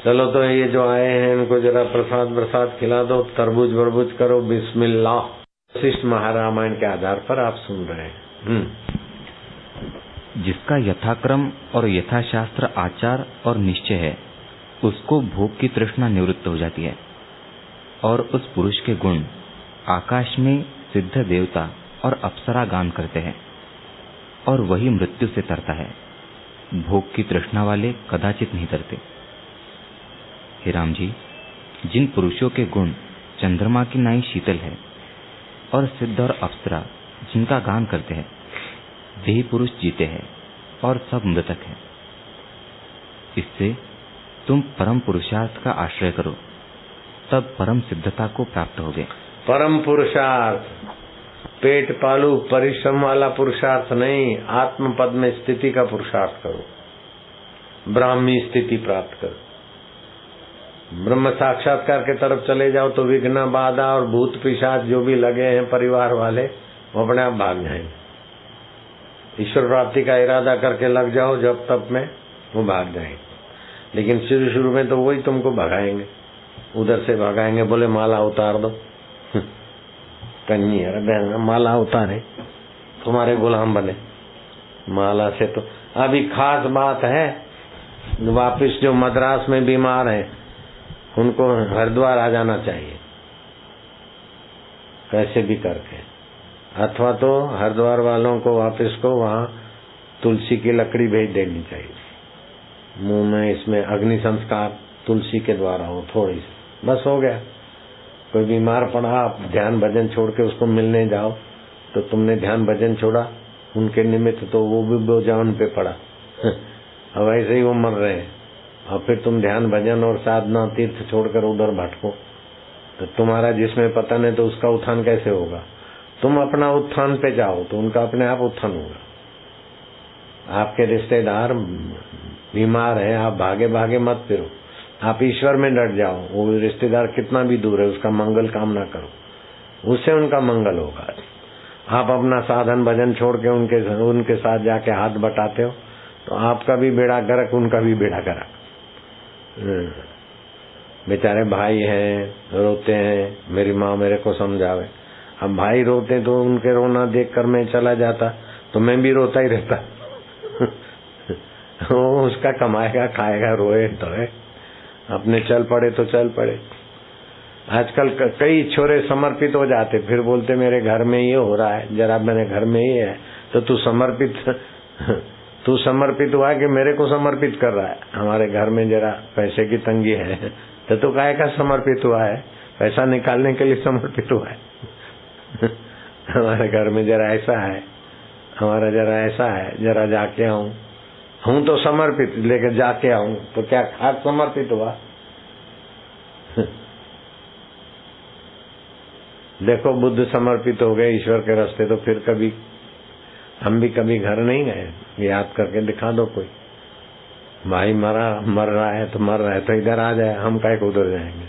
चलो तो ये जो आए हैं, इनको जरा प्रसाद प्रसाद खिला दो, तरबूज बरबूज करो, बिस्मिल्लाह। वशिष्ठ महारामायण के आधार पर आप सुन रहे हैं। हम्म। जिसका यथाक्रम और यथाशास्त्र आचार और निश्चय है, उसको भोग की तृष्णा निवृत्त हो जाती है। और उस पुरुष के गुण, आकाश में सिद्ध देवता और अप्सरा गान करते हैं, और वही मृत्यु से तरता है। भोग की तृष्णा वाले कदाचित नहीं तरते। हे राम जी, जिन पुरुषों के गुण चंद्रमा की नाई शीतल है, और सिद्ध और अप्सरा जिनका गान करते हैं, वे पुरुष जीते हैं, और सब मृतक हैं। इससे तुम परम पुरुषार्थ का आश्रय करो, तब परम सिद्धता को प्राप्त होगे। परम पुरुषार्थ। पेट पालू, परिश्रम वाला पुरुषार्थ नहीं आत्म पद में स्थिति का पुरुषार्थ करो। ब्राह्मी स्थिति प्राप्त करो। ब्रह्म साक्षात्कार के तरफ़ चले जाओ तो विघ्न, बाधा और भूत पिशाच जो भी लगे हैं परिवार वाले, वो अपने आप भाग जाएँगे। ईश्वर प्राप्ति का इरादा करके लग जाओ, जब तब में वो भाग जाएँगे। लेकिन शुरू शुरू में तो वही तुमको भगाएँगे। उधर से भगाएँगे, बोले, माला उतार दो। बहन माला उतारे, तुम्हारे गुलाम बने। माला से तो अभी खास बात है, वापिस जो मद्रास में बीमार है, उनको हरिद्वार आ जाना चाहिए। कैसे भी करके। अथवा तो हरिद्वार वालों को वापिस को वहाँ तुलसी की लकड़ी भेज देनी चाहिए। मुँह में इसमें अग्नि संस्कार तुलसी के द्वारा हो, थोड़ी सी। बस हो गया। कोई बीमार पड़ा, आप ध्यान भजन छोड़ के उसको मिलने जाओ। तो तुमने ध्यान भजन छोड़ा, उनके निमित्त तो वो भी बोझा पे पड़ा। अब ऐसे ही वो मर रहे हैं। और फिर तुम ध्यान भजन और साधना तीर्थ छोड़कर उधर भटको। तो तुम्हारा जिसमें पतन है तो उसका उत्थान कैसे होगा? तुम अपना उत्थान पे जाओ तो उनका अपने आप उत्थान होगा। आपके रिश्तेदार बीमार है, आप भागे भागे मत फिरो। आप ईश्वर में डट जाओ, वो रिश्तेदार कितना भी दूर है, उसका मंगल कामना करो। उससे उनका मंगल होगा। आप अपना साधन भजन छोड़ के उनके उनके साथ जाके हाथ बटाते हो तो आपका भी बेड़ा गरक, उनका भी बेड़ा गरक। हम्म। बेचारे भाई हैं, रोते हैं, मेरी माँ मेरे को समझावे। अब भाई रोते तो उनके रोना देख कर मैं चला जाता तो मैं भी रोता ही रहता। वो उसका कमाएगा, खाएगा, रोए तो है अपने चल पड़े तो चल पड़े। आजकल कई छोरे समर्पित हो जाते, फिर बोलते, मेरे घर में ये हो रहा है। जरा मेरे घर में ये है। तो तू समर्पित तू समर्पित हुआ कि मेरे को समर्पित कर रहा है? हमारे घर में जरा पैसे की तंगी है। तो तू काय का समर्पित हुआ है? पैसा निकालने के लिए समर्पित हुआ है? हमारे घर में जरा ऐसा है। हमारा जरा ऐसा है। जरा जाके आऊँ। हूँ तो समर्पित, लेकर जाके आऊँ। तो क्या खास समर्पित हुआ? देखो, बुद्ध समर्पित हो गए ईश्वर के रास्ते तो फिर कभी, हम भी कभी घर नहीं गए। याद करके दिखा दो कोई। भाई मरा, मर रहा है तो मर रहा है तो इधर आ जाए, हम काय को उधर जाएँगे।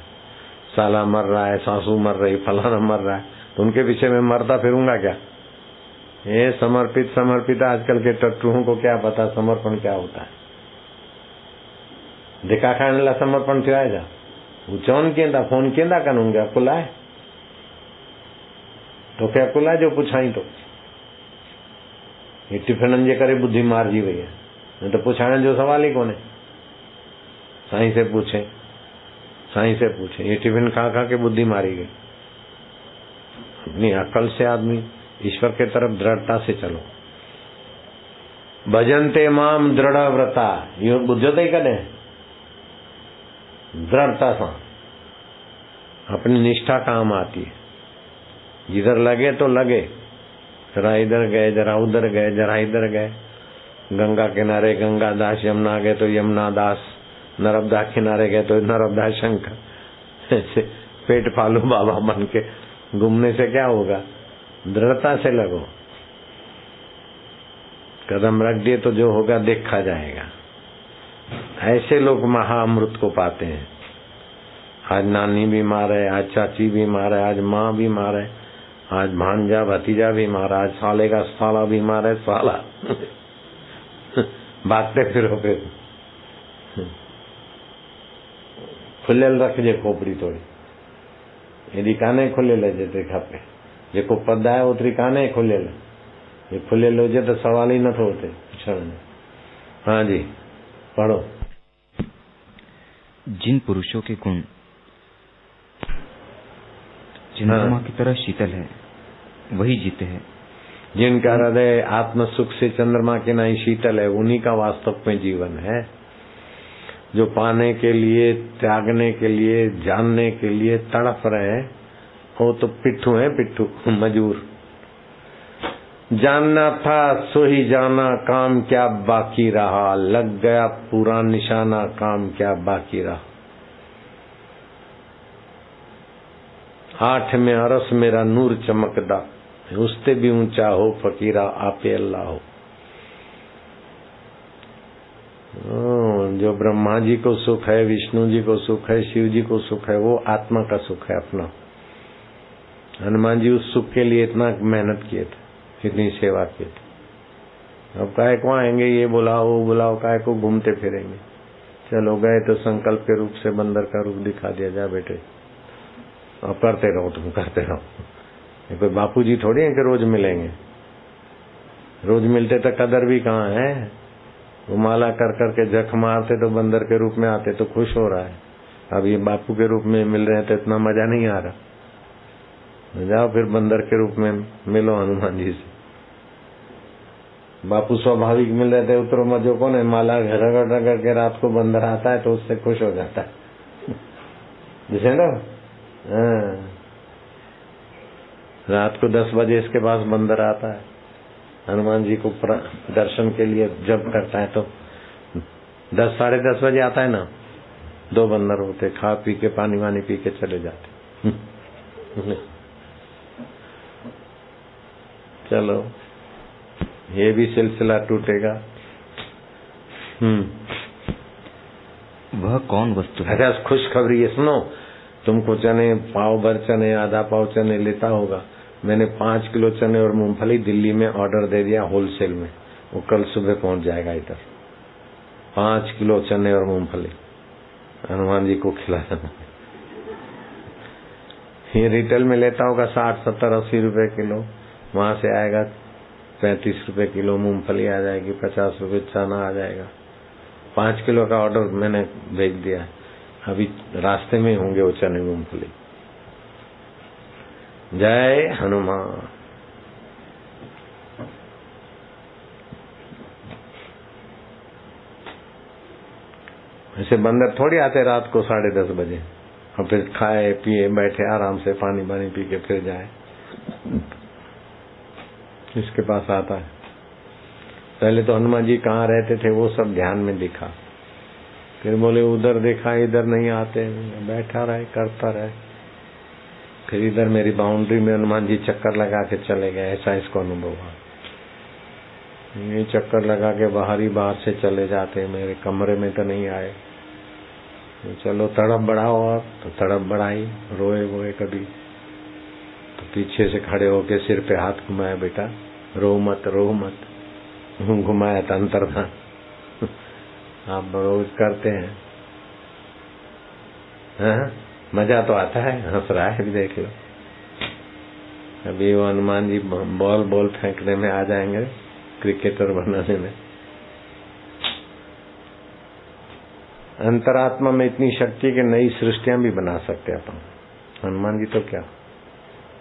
साला मर रहा है, सासू मर रही, फलाना मर रहा है तो उनके पीछे में मरता फिरूँगा क्या? ये समर्पित समर्पित, आजकल के टट्टूओं को क्या पता समर्पण क्या होता है? धिका ला समर्पण थियो आहे छा चौन के फ़ोन कंदा कान हूंदा अकुल आहे तोखे अकुल जो पुछाई तो? ये टिफ़िन जे करे बुद्धि मार जी भैया। नहीं तो पूछाने जो सवाल ही कौन है? साई से पूछे। साई से पूछे। ये टिफ़िन खा खा के बुद्धि मारी गई। अपनी अकल से आदमी ईश्वर के तरफ़ दृढ़ता से चलो। भजनते माम दृढ़ व्रता यो बुद्धते कदे दृढ़ता से। अपनी निष्ठा काम आती है। जिधर लगे तो लगे। जरा इधर गए, जरा उधर गए, जरा इधर गए। गंगा किनारे गंगा दास, यमुना गए तो यमुना दास। नर्मदा किनारे गए तो नर्मदा शंकर। ऐसे पेट फालू बाबा बन के। घूमने से क्या होगा? दृढ़ता से लगो। कदम रख दिए तो जो होगा देखा जाएगा। ऐसे लोग महाअमृत को पाते हैं। आज नानी बीमार है आज चाची बीमार है आज माँ बीमार है आज भांजा भतीजा बीमार है आज साले का साला बीमार है साला। भागते फिरो फिर। खुलियल रखिजे खोपड़ी थोड़ी। एॾी कान्हे खुलियल जेतिरी खपे जेको पद आहे ओतिरी कान्हे खुलियल ये खुलियल हुजे त सवाल ई नथो उथे पुछण में। हाँ जी पढ़ो। जिन पुरुषों के गुण चंद्रमा की तरह शीतल है वही जीते हैं। जिनका हृदय आत्म सुख से चंद्रमा के नहीं शीतल है उन्हीं का वास्तव में जीवन है। जो पाने के लिए त्यागने के लिए जानने के लिए तड़प रहे वो तो पिट्ठू है, पिट्ठू, मजूर। जानना था, सो ही जाना, काम क्या बाकी रहा। लग गया पूरा निशाना, काम क्या बाकी रहा। आठ में अरस मेरा नूर चमकदा। उससे भी ऊँचा हो फकीरा, आपे अल्लाह हो। जो ब्रह्मा जी को सुख है, विष्णु जी को सुख है, शिव जी को सुख है, वो आत्मा का सुख है अपना। हनुमान जी उस सुख के लिए इतना मेहनत किए थे, इतनी सेवा किए थे। अब काय को आएँगे, ये बुलाओ, वो बुलाओ, काय को घूमते फिरेंगे। चलो, गए तो संकल्प के रूप से बंदर का रूप दिखा दिया, जा बेटे। अब करते रहो, तुम करते रहो। ये कोई बापू जी थोड़ी है कि रोज मिलेंगे? रोज मिलते तो कदर भी कहाँ है? वो माला कर करके जख मारते तो बंदर के रूप में आते तो खुश हो रहा है। अब ये बापू के रूप में मिल रहे हैं तो इतना मज़ा नहीं आ रहा। जाओ फिर बंदर के रूप में मिलो हनुमान जी से। बापू स्वाभाविक मिल रहे थे उतरो मजो को, नहीं, माला रगड़ रगड़ के रात को बंदर आता है तो उससे खुश हो जाता है। जिसे ना? हाँ। रात को दस बजे इसके पास बंदर आता है। हनुमान जी को दर्शन के लिए जब करता है तो दस, साढ़े दस बजे आता है ना, दो बंदर होते, खा पी के, पानी वानी पी के चले जाते। चलो। ये भी सिलसिला टूटेगा। हम्म। वह कौन वस्तु है? अच्छा खुशखबरी है सुनो। तुमको चने पाव भर चने आधा पाव चने लेता होगा। मैंने पाँच किलो चने और मूंगफली दिल्ली में ऑर्डर दे दिया होलसेल में। वो कल सुबह पहुँच जाएगा इधर। पाँच किलो चने और मूंगफली। हनुमान जी को खिला देना ये रिटेल में लेता होगा साठ सत्तर अस्सी रुपए किलो। वहाँ से आएगा, पैंतीस रुपए किलो मूंगफली आ जाएगी, पचास रुपए चना आ जाएगा। पाँच किलो का ऑर्डर मैंने भेज दिया। अभी रास्ते में होंगे वो चने मूंगफली। जय हनुमान। ऐसे बंदर थोड़ी आते रात को साढ़े दस बजे। और फिर खाए, पिए, बैठे, आराम से पानी पानी पी के फिर जाए। इसके पास आता है। पहले तो हनुमान जी कहाँ रहते थे, वो सब ध्यान में दिखा। फिर बोले, उधर देखा, इधर नहीं आते बैठा रहे, करता रहे। फिर इधर मेरी बाउंड्री में हनुमान जी चक्कर लगा के चले गए, ऐसा इसको अनुभव हुआ। ये चक्कर लगा के बाहर ही बाहर से चले जाते मेरे कमरे में तो नहीं आए। चलो, तड़प बढ़ाओ आप। तो तड़प बढ़ाई रोए वोए कभी। तो पीछे से खड़े होके सिर पे हाथ घुमाया, बेटा रो मत रो मत घुमाया था अंतर था। आप रोज करते हैं। हाँ? मज़ा तो आता है, हंस रहा है भी देख लो। अभी वो हनुमान जी बॉल बॉल फेंकने में आ जाएँगे, क्रिकेटर बनाने में। अंतरात्मा में इतनी शक्ति के नई सृष्टियाँ भी बना सकते अपन। हनुमान जी तो क्या?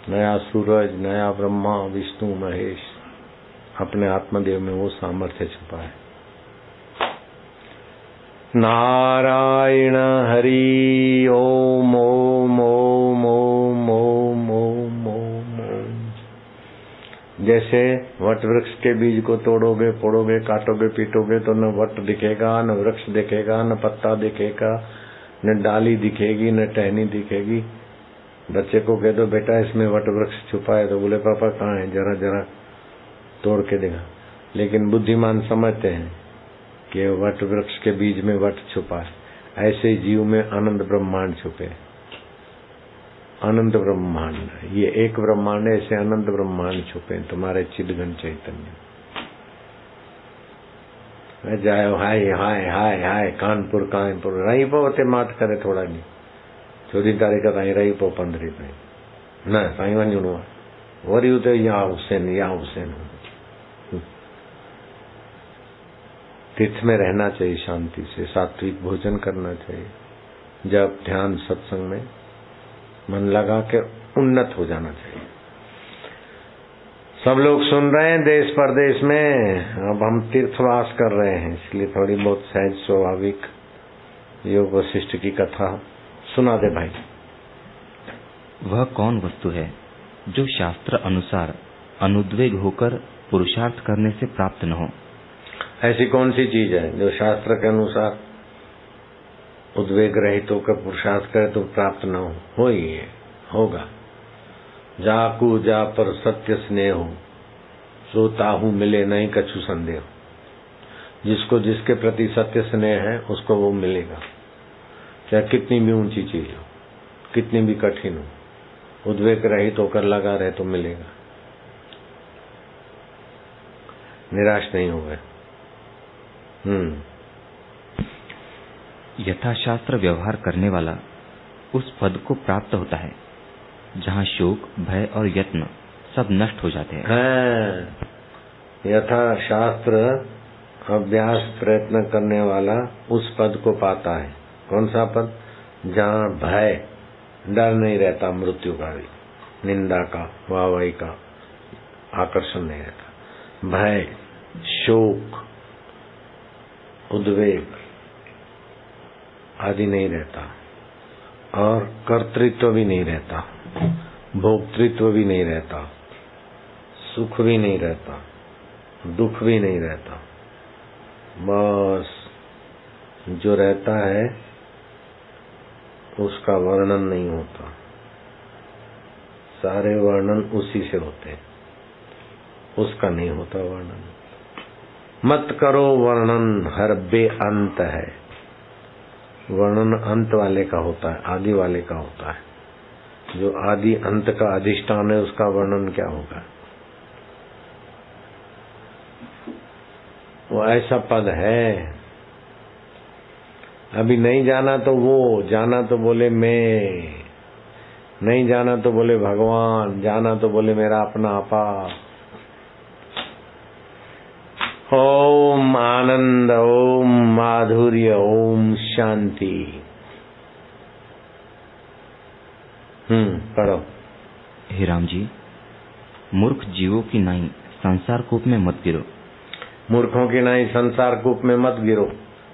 नया सूरज, नया ब्रह्मा, विष्णु, महेश। अपने आत्मदेव में वो सामर्थ्य छुपा है। नारायण हरि ओम ओम ओम ओम ओम ओम ओम जैसे वट वृक्ष के बीज को तोड़ोगे, फोड़ोगे, काटोगे, पीटोगे तो न वट दिखेगा, न वृक्ष दिखेगा, न पत्ता दिखेगा, न डाली दिखेगी, न टहनी दिखेगी। बच्चे को कह दो, बेटा, इसमें वट वृक्ष छुपा है। तो बोले, पापा, कहाँ है? जरा जरा। तोड़ के देखा लेकिन बुद्धिमान समझते हैं कि वट वृक्ष के बीज में वट छुपा है। ऐसे जीव में आनंद ब्रह्मांड छुपे। आनंद ब्रह्मांड। ये एक ब्रह्मांड है, ऐसे अनंत ब्रह्मांड छुपे तुम्हारे चिदगन चैतन्य। जाए, हाय हाय हाय हाय, कानपुर कानपुर, रही पो बहुत माट करे थोड़ा नहीं। चोरी तारीख ताईं रही पो पंद्रहीं ताईं न, साईं वञिणो वरी हुते या हुसैन या हुसैन। तीर्थ में रहना चाहिए, शांति से, सात्विक भोजन करना चाहिए। जब ध्यान सत्संग में मन लगा के उन्नत हो जाना चाहिए। सब लोग सुन रहे हैं देश परदेश में, अब हम तीर्थवास कर रहे हैं, इसलिए थोड़ी बहुत सहज, स्वाभाविक योग वशिष्ठ की कथा सुना दे भाई। वह कौन वस्तु है जो शास्त्र अनुसार अनुद्वेग होकर पुरुषार्थ करने से प्राप्त न हो? ऐसी कौन सी चीज़ है जो शास्त्र के अनुसार उद्वेग रहित तो होकर पुरुषार्थ करे तो प्राप्त न हो? हो ही है, होगा। जाकू जा पर सत्य स्नेह हो सोता हूँ मिले नहीं कछु संदेह जिसको जिसके प्रति सत्य स्नेह है, उसको वो मिलेगा। चाहे कितनी भी ऊँची चीज़ हो, कितनी भी कठिन हो, उद्वेग रहित तो होकर लगा रहे तो मिलेगा। निराश नहीं हो हम्म यथाशास्त्र व्यवहार करने वाला उस पद को प्राप्त होता है जहाँ शोक भय और यत्न सब नष्ट हो जाते हैं। है। यथा शास्त्र अभ्यास प्रयत्न करने वाला उस पद को पाता है। कौन सा पद? जहाँ भय डर नहीं रहता मृत्यु का भी। निंदा का वाहवाही का आकर्षण नहीं रहता। भय शोक उद्वेग आदि नहीं रहता। और कर्तृत्व भी नहीं रहता। भोक्तृत्व भी नहीं रहता। सुख भी नहीं रहता। दुख भी नहीं रहता। बस जो रहता है, उसका वर्णन नहीं होता। सारे वर्णन उसी से होते। उसका नहीं होता वर्णन। मत करो वर्णन हर बेअंत है। वर्णन अंत वाले का होता है, आदि वाले का होता है। जो आदि अंत का अधिष्ठान है, उसका वर्णन क्या होगा? वो ऐसा पद है। अभी नहीं जाना तो वो, जाना तो बोले मैं। नहीं जाना तो बोले भगवान, जाना तो बोले मेरा अपना आपा। ओम आनंद ओम माधुर्य ओम शांति। हम्म पढ़ो। हे राम जी मूर्ख जीवों की नाई संसार कूप में मत गिरो। मूर्खों की नाई संसार कूप में मत गिरो।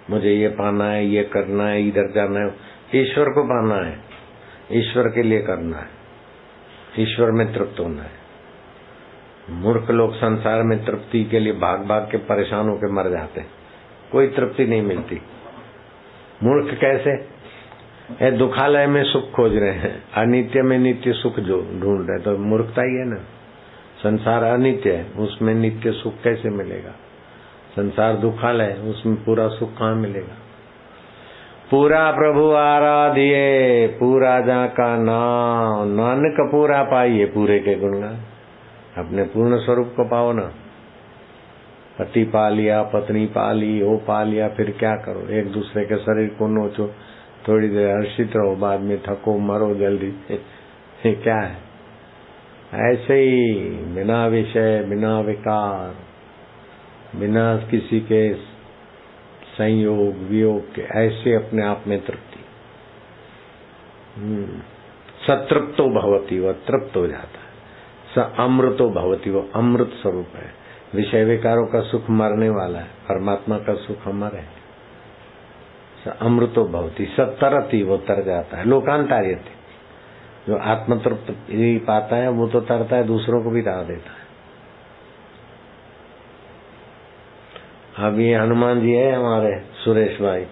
मुझे ये पाना है ये करना है इधर जाना है। ईश्वर को पाना है। ईश्वर के लिए करना है। ईश्वर में तृप्त होना है। मूर्ख लोग संसार में तृप्ति के लिए भाग भाग के परेशान होकर मर जाते कोई तृप्ति नहीं मिलती। मूर्ख कैसे? है दुखालय में सुख खोज रहे हैं, अनित्य में नित्य सुख जो ढूंढ रहे तो मूर्खता ही है ना। संसार अनित्य है, उसमें नित्य सुख कैसे मिलेगा? संसार दुखालय उसमें पूरा सुख कहाँ मिलेगा? पूरा प्रभु आराधिये, पूरा जा का नाम, नानक पूरा पाइए पूरे के गुणगान। अपने पूर्ण स्वरूप को पाओ ना। पति पा लिया, पत्नी पा ली, वो पा लिया, फिर क्या करो? एक दूसरे के शरीर को नोचो, थोड़ी देर हर्षित रहो, बाद में थको, मरो जल्दी। ये क्या है? ऐसे ही, बिना विषय, बिना विकार, बिना किसी के संयोग, वियोग के, ऐसे अपने आप में तृप्ति। हम्म। सतृप्तो भवती, वह तृप्त हो जाता है। स अमृतो भवती, वो अमृत स्वरूप है। विषय विकारों का सुख मरने वाला है, परमात्मा का सुख अमर है। स अमृतो भवती, स तरती, वो तर जाता है। लोकांतार्यति। जो आत्मतृप्त ही पाता है, वो तो तरता है, दूसरों को भी रा देता है। अब ये हनुमान जी है हमारे, सुरेश भाई।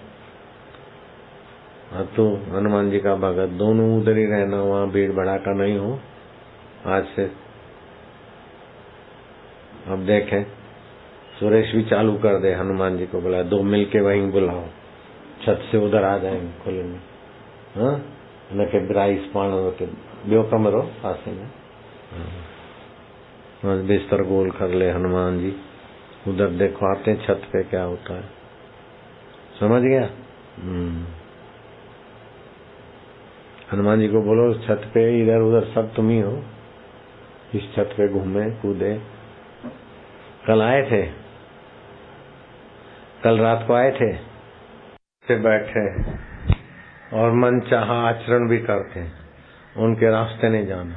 अब तो हनुमान जी का भगत, दोनों उधर ही रहना, वहाँ भीड़ भड़ाका नहीं हो। आज से अब देखें, सुरेश भी चालू कर दे, हनुमान जी को बुलाया दो मिलके वहीं बुलाओ, छत से उधर आ जाएँगे खुले में। हाँ? के ब्राइस पाण के ॿियो कमरो पासे में। बस बिस्तर गोल कर ले हनुमान जी, उधर देखो आते छत पे क्या होता है। समझ गया? हनुमान जी को बोलो, छत पे इधर उधर सब तुम ही हो। इस छत पे घूमे, कूदे। कल आए थे। कल रात को आए थे। से बैठे और मन चाह आचरण भी करते। उनके रास्ते नहीं जाना।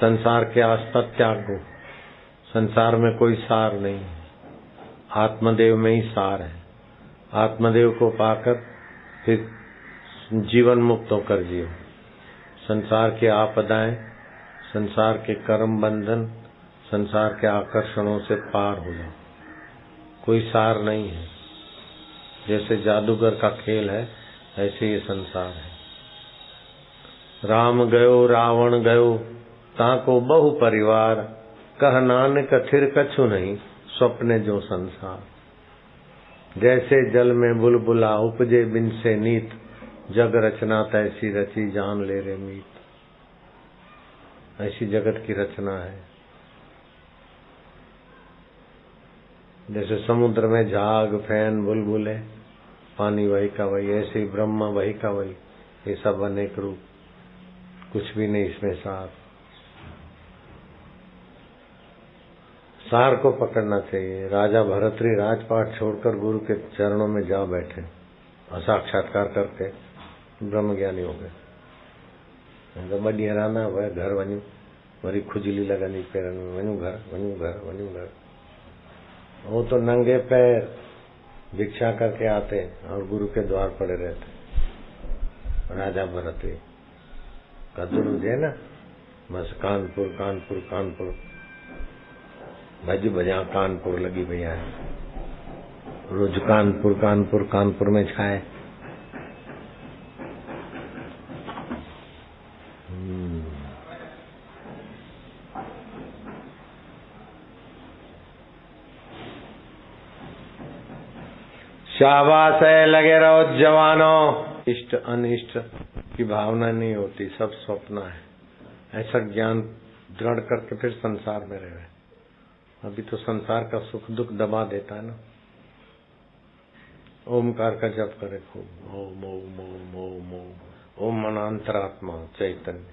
संसार के आस्था त्यागो। संसार में कोई सार नहीं। आत्मदेव में ही सार है। आत्मदेव को पाकर फिर जीवन मुक्त होकर जियो। संसार की आपदाएँ, संसार के कर्म बंधन संसार के आकर्षणों से पार हो जाओ। कोई सार नहीं है। जैसे जादूगर का खेल है, ऐसे ये संसार है। राम गयो, रावण गयो, ताको बहु परिवार। कह नानक, थिर कछु नहीं, स्वप्ने जो संसार। जैसे जल में बुलबुला, उपजे बिन से नीत। जग रचना तैसी रची, जान ले रे मीत। ऐसी जगत की रचना है। जैसे समुद्र में झाग, फ़ैन, बुलबुले पानी वही का वही, ऐसे ही ब्रह्म वही का वही, ये सब अनेक रूप, कुछ भी नहीं इसमें सार। सार को पकड़ना चाहिए। राजा भरतरी राजपाट छोड़कर गुरु के चरणों में जा बैठे और साक्षात्कार करके ब्रह्म ज्ञानी हो गए। ॿ ॾींहं रहंदा हुआ घर वञूं वरी खुजली लॻंदी पेरनि में वञूं घर वञूं घर वञूं घर वो तो नंगे पैर भिक्षा करके आते और गुरु के द्वार पड़े रहते। राजा भरत कदुरु जे ना? बस कानपुर कानपुर कानपुर। भज बजा, कानपुर लगी भैया। रोज कानपुर कानपुर कानपुर में छा आहे शाबाश है, लगे रहो जवानों। इष्ट अनिष्ट की भावना नहीं होती, सब स्वप्न है। ऐसा ज्ञान दृढ़ करके फिर संसार में रहे। अभी तो संसार का सुख दुख दबा देता है ना। ओमकार का जप करे खूब। ओम ओम ओम ओम ओम। ओम मनांतरात्मा, चैतन्य।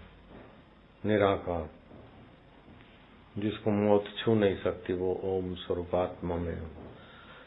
निराकार। जिसको मौत छू नहीं सकती, वो ओम स्वरूपात्मा में ओम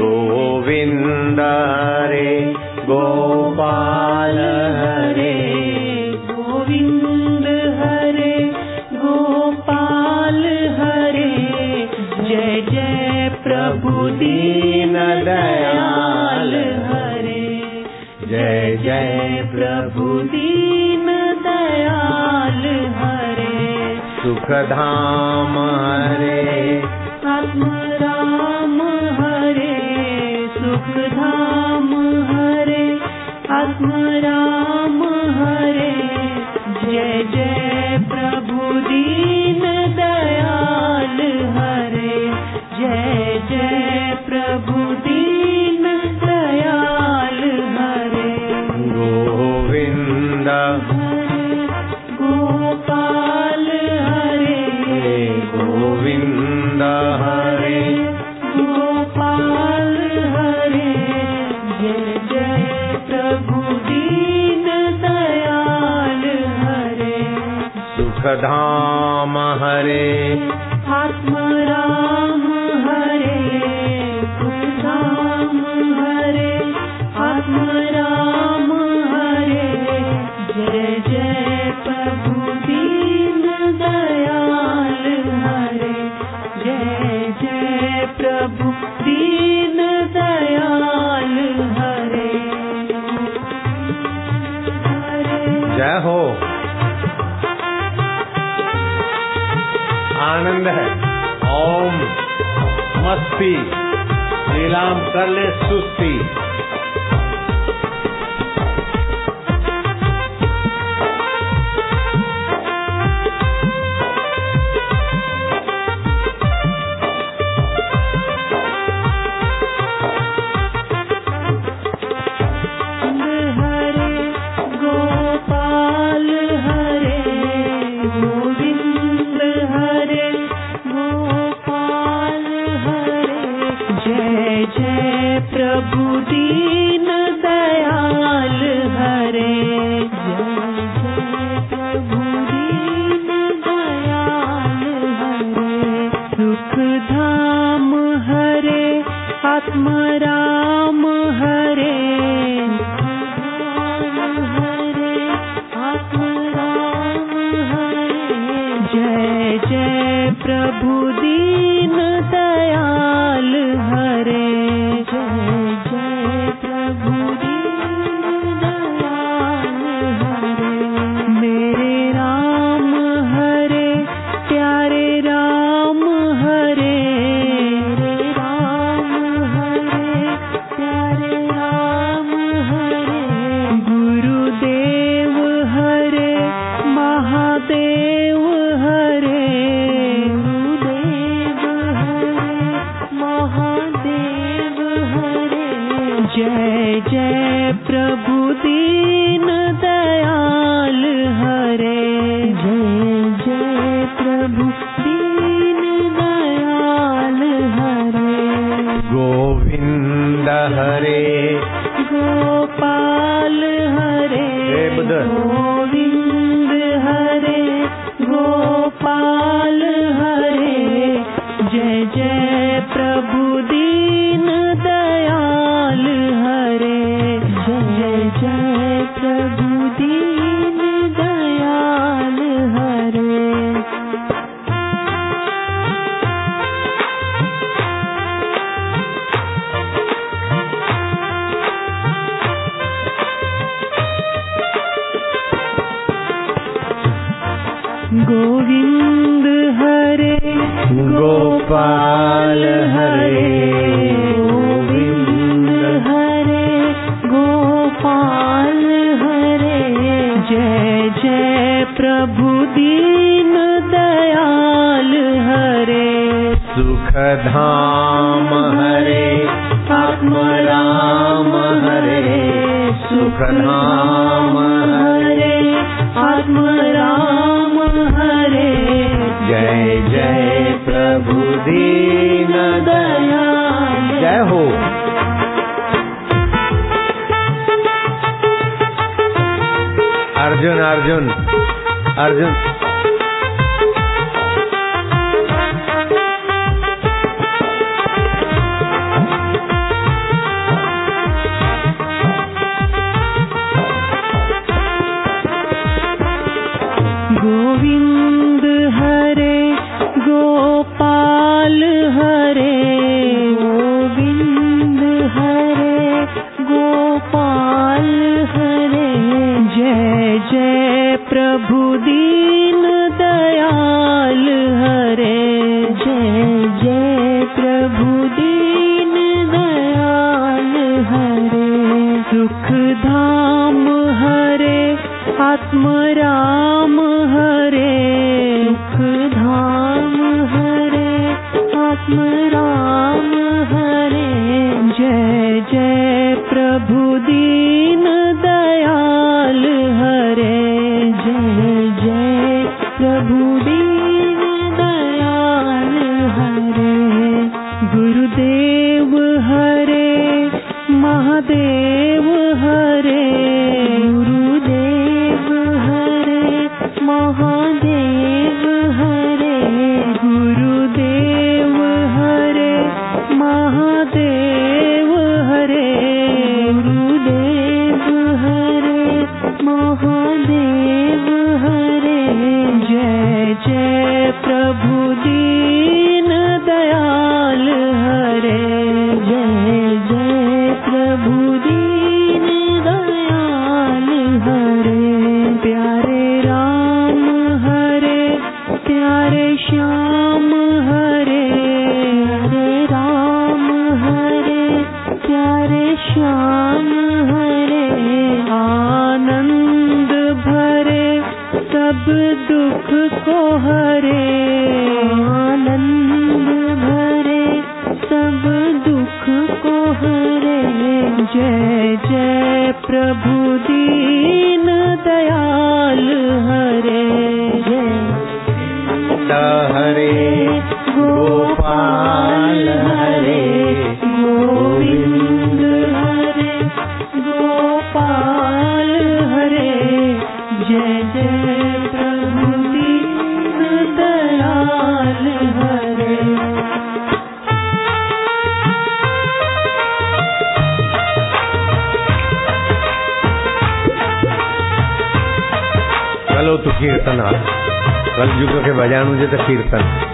गोविन्द हरे गोपाल हरे। गोविन्द हरे गोपाल हरे। जय जय प्रभु दीन दयाल हरे। जय जय प्रभु दीन दयाल हरे। सुख धाम हरे। आत्म राम हरे सुखधाम हरे आत्मराम हरे जय जय हरे पापी नीलाम कर ले सुस्ती। जय प्रभु दीन दया जय हो। अर्जुन अर्जुन अर्जुन। हरे गोपाल बजाणु जे तो कीर्तन।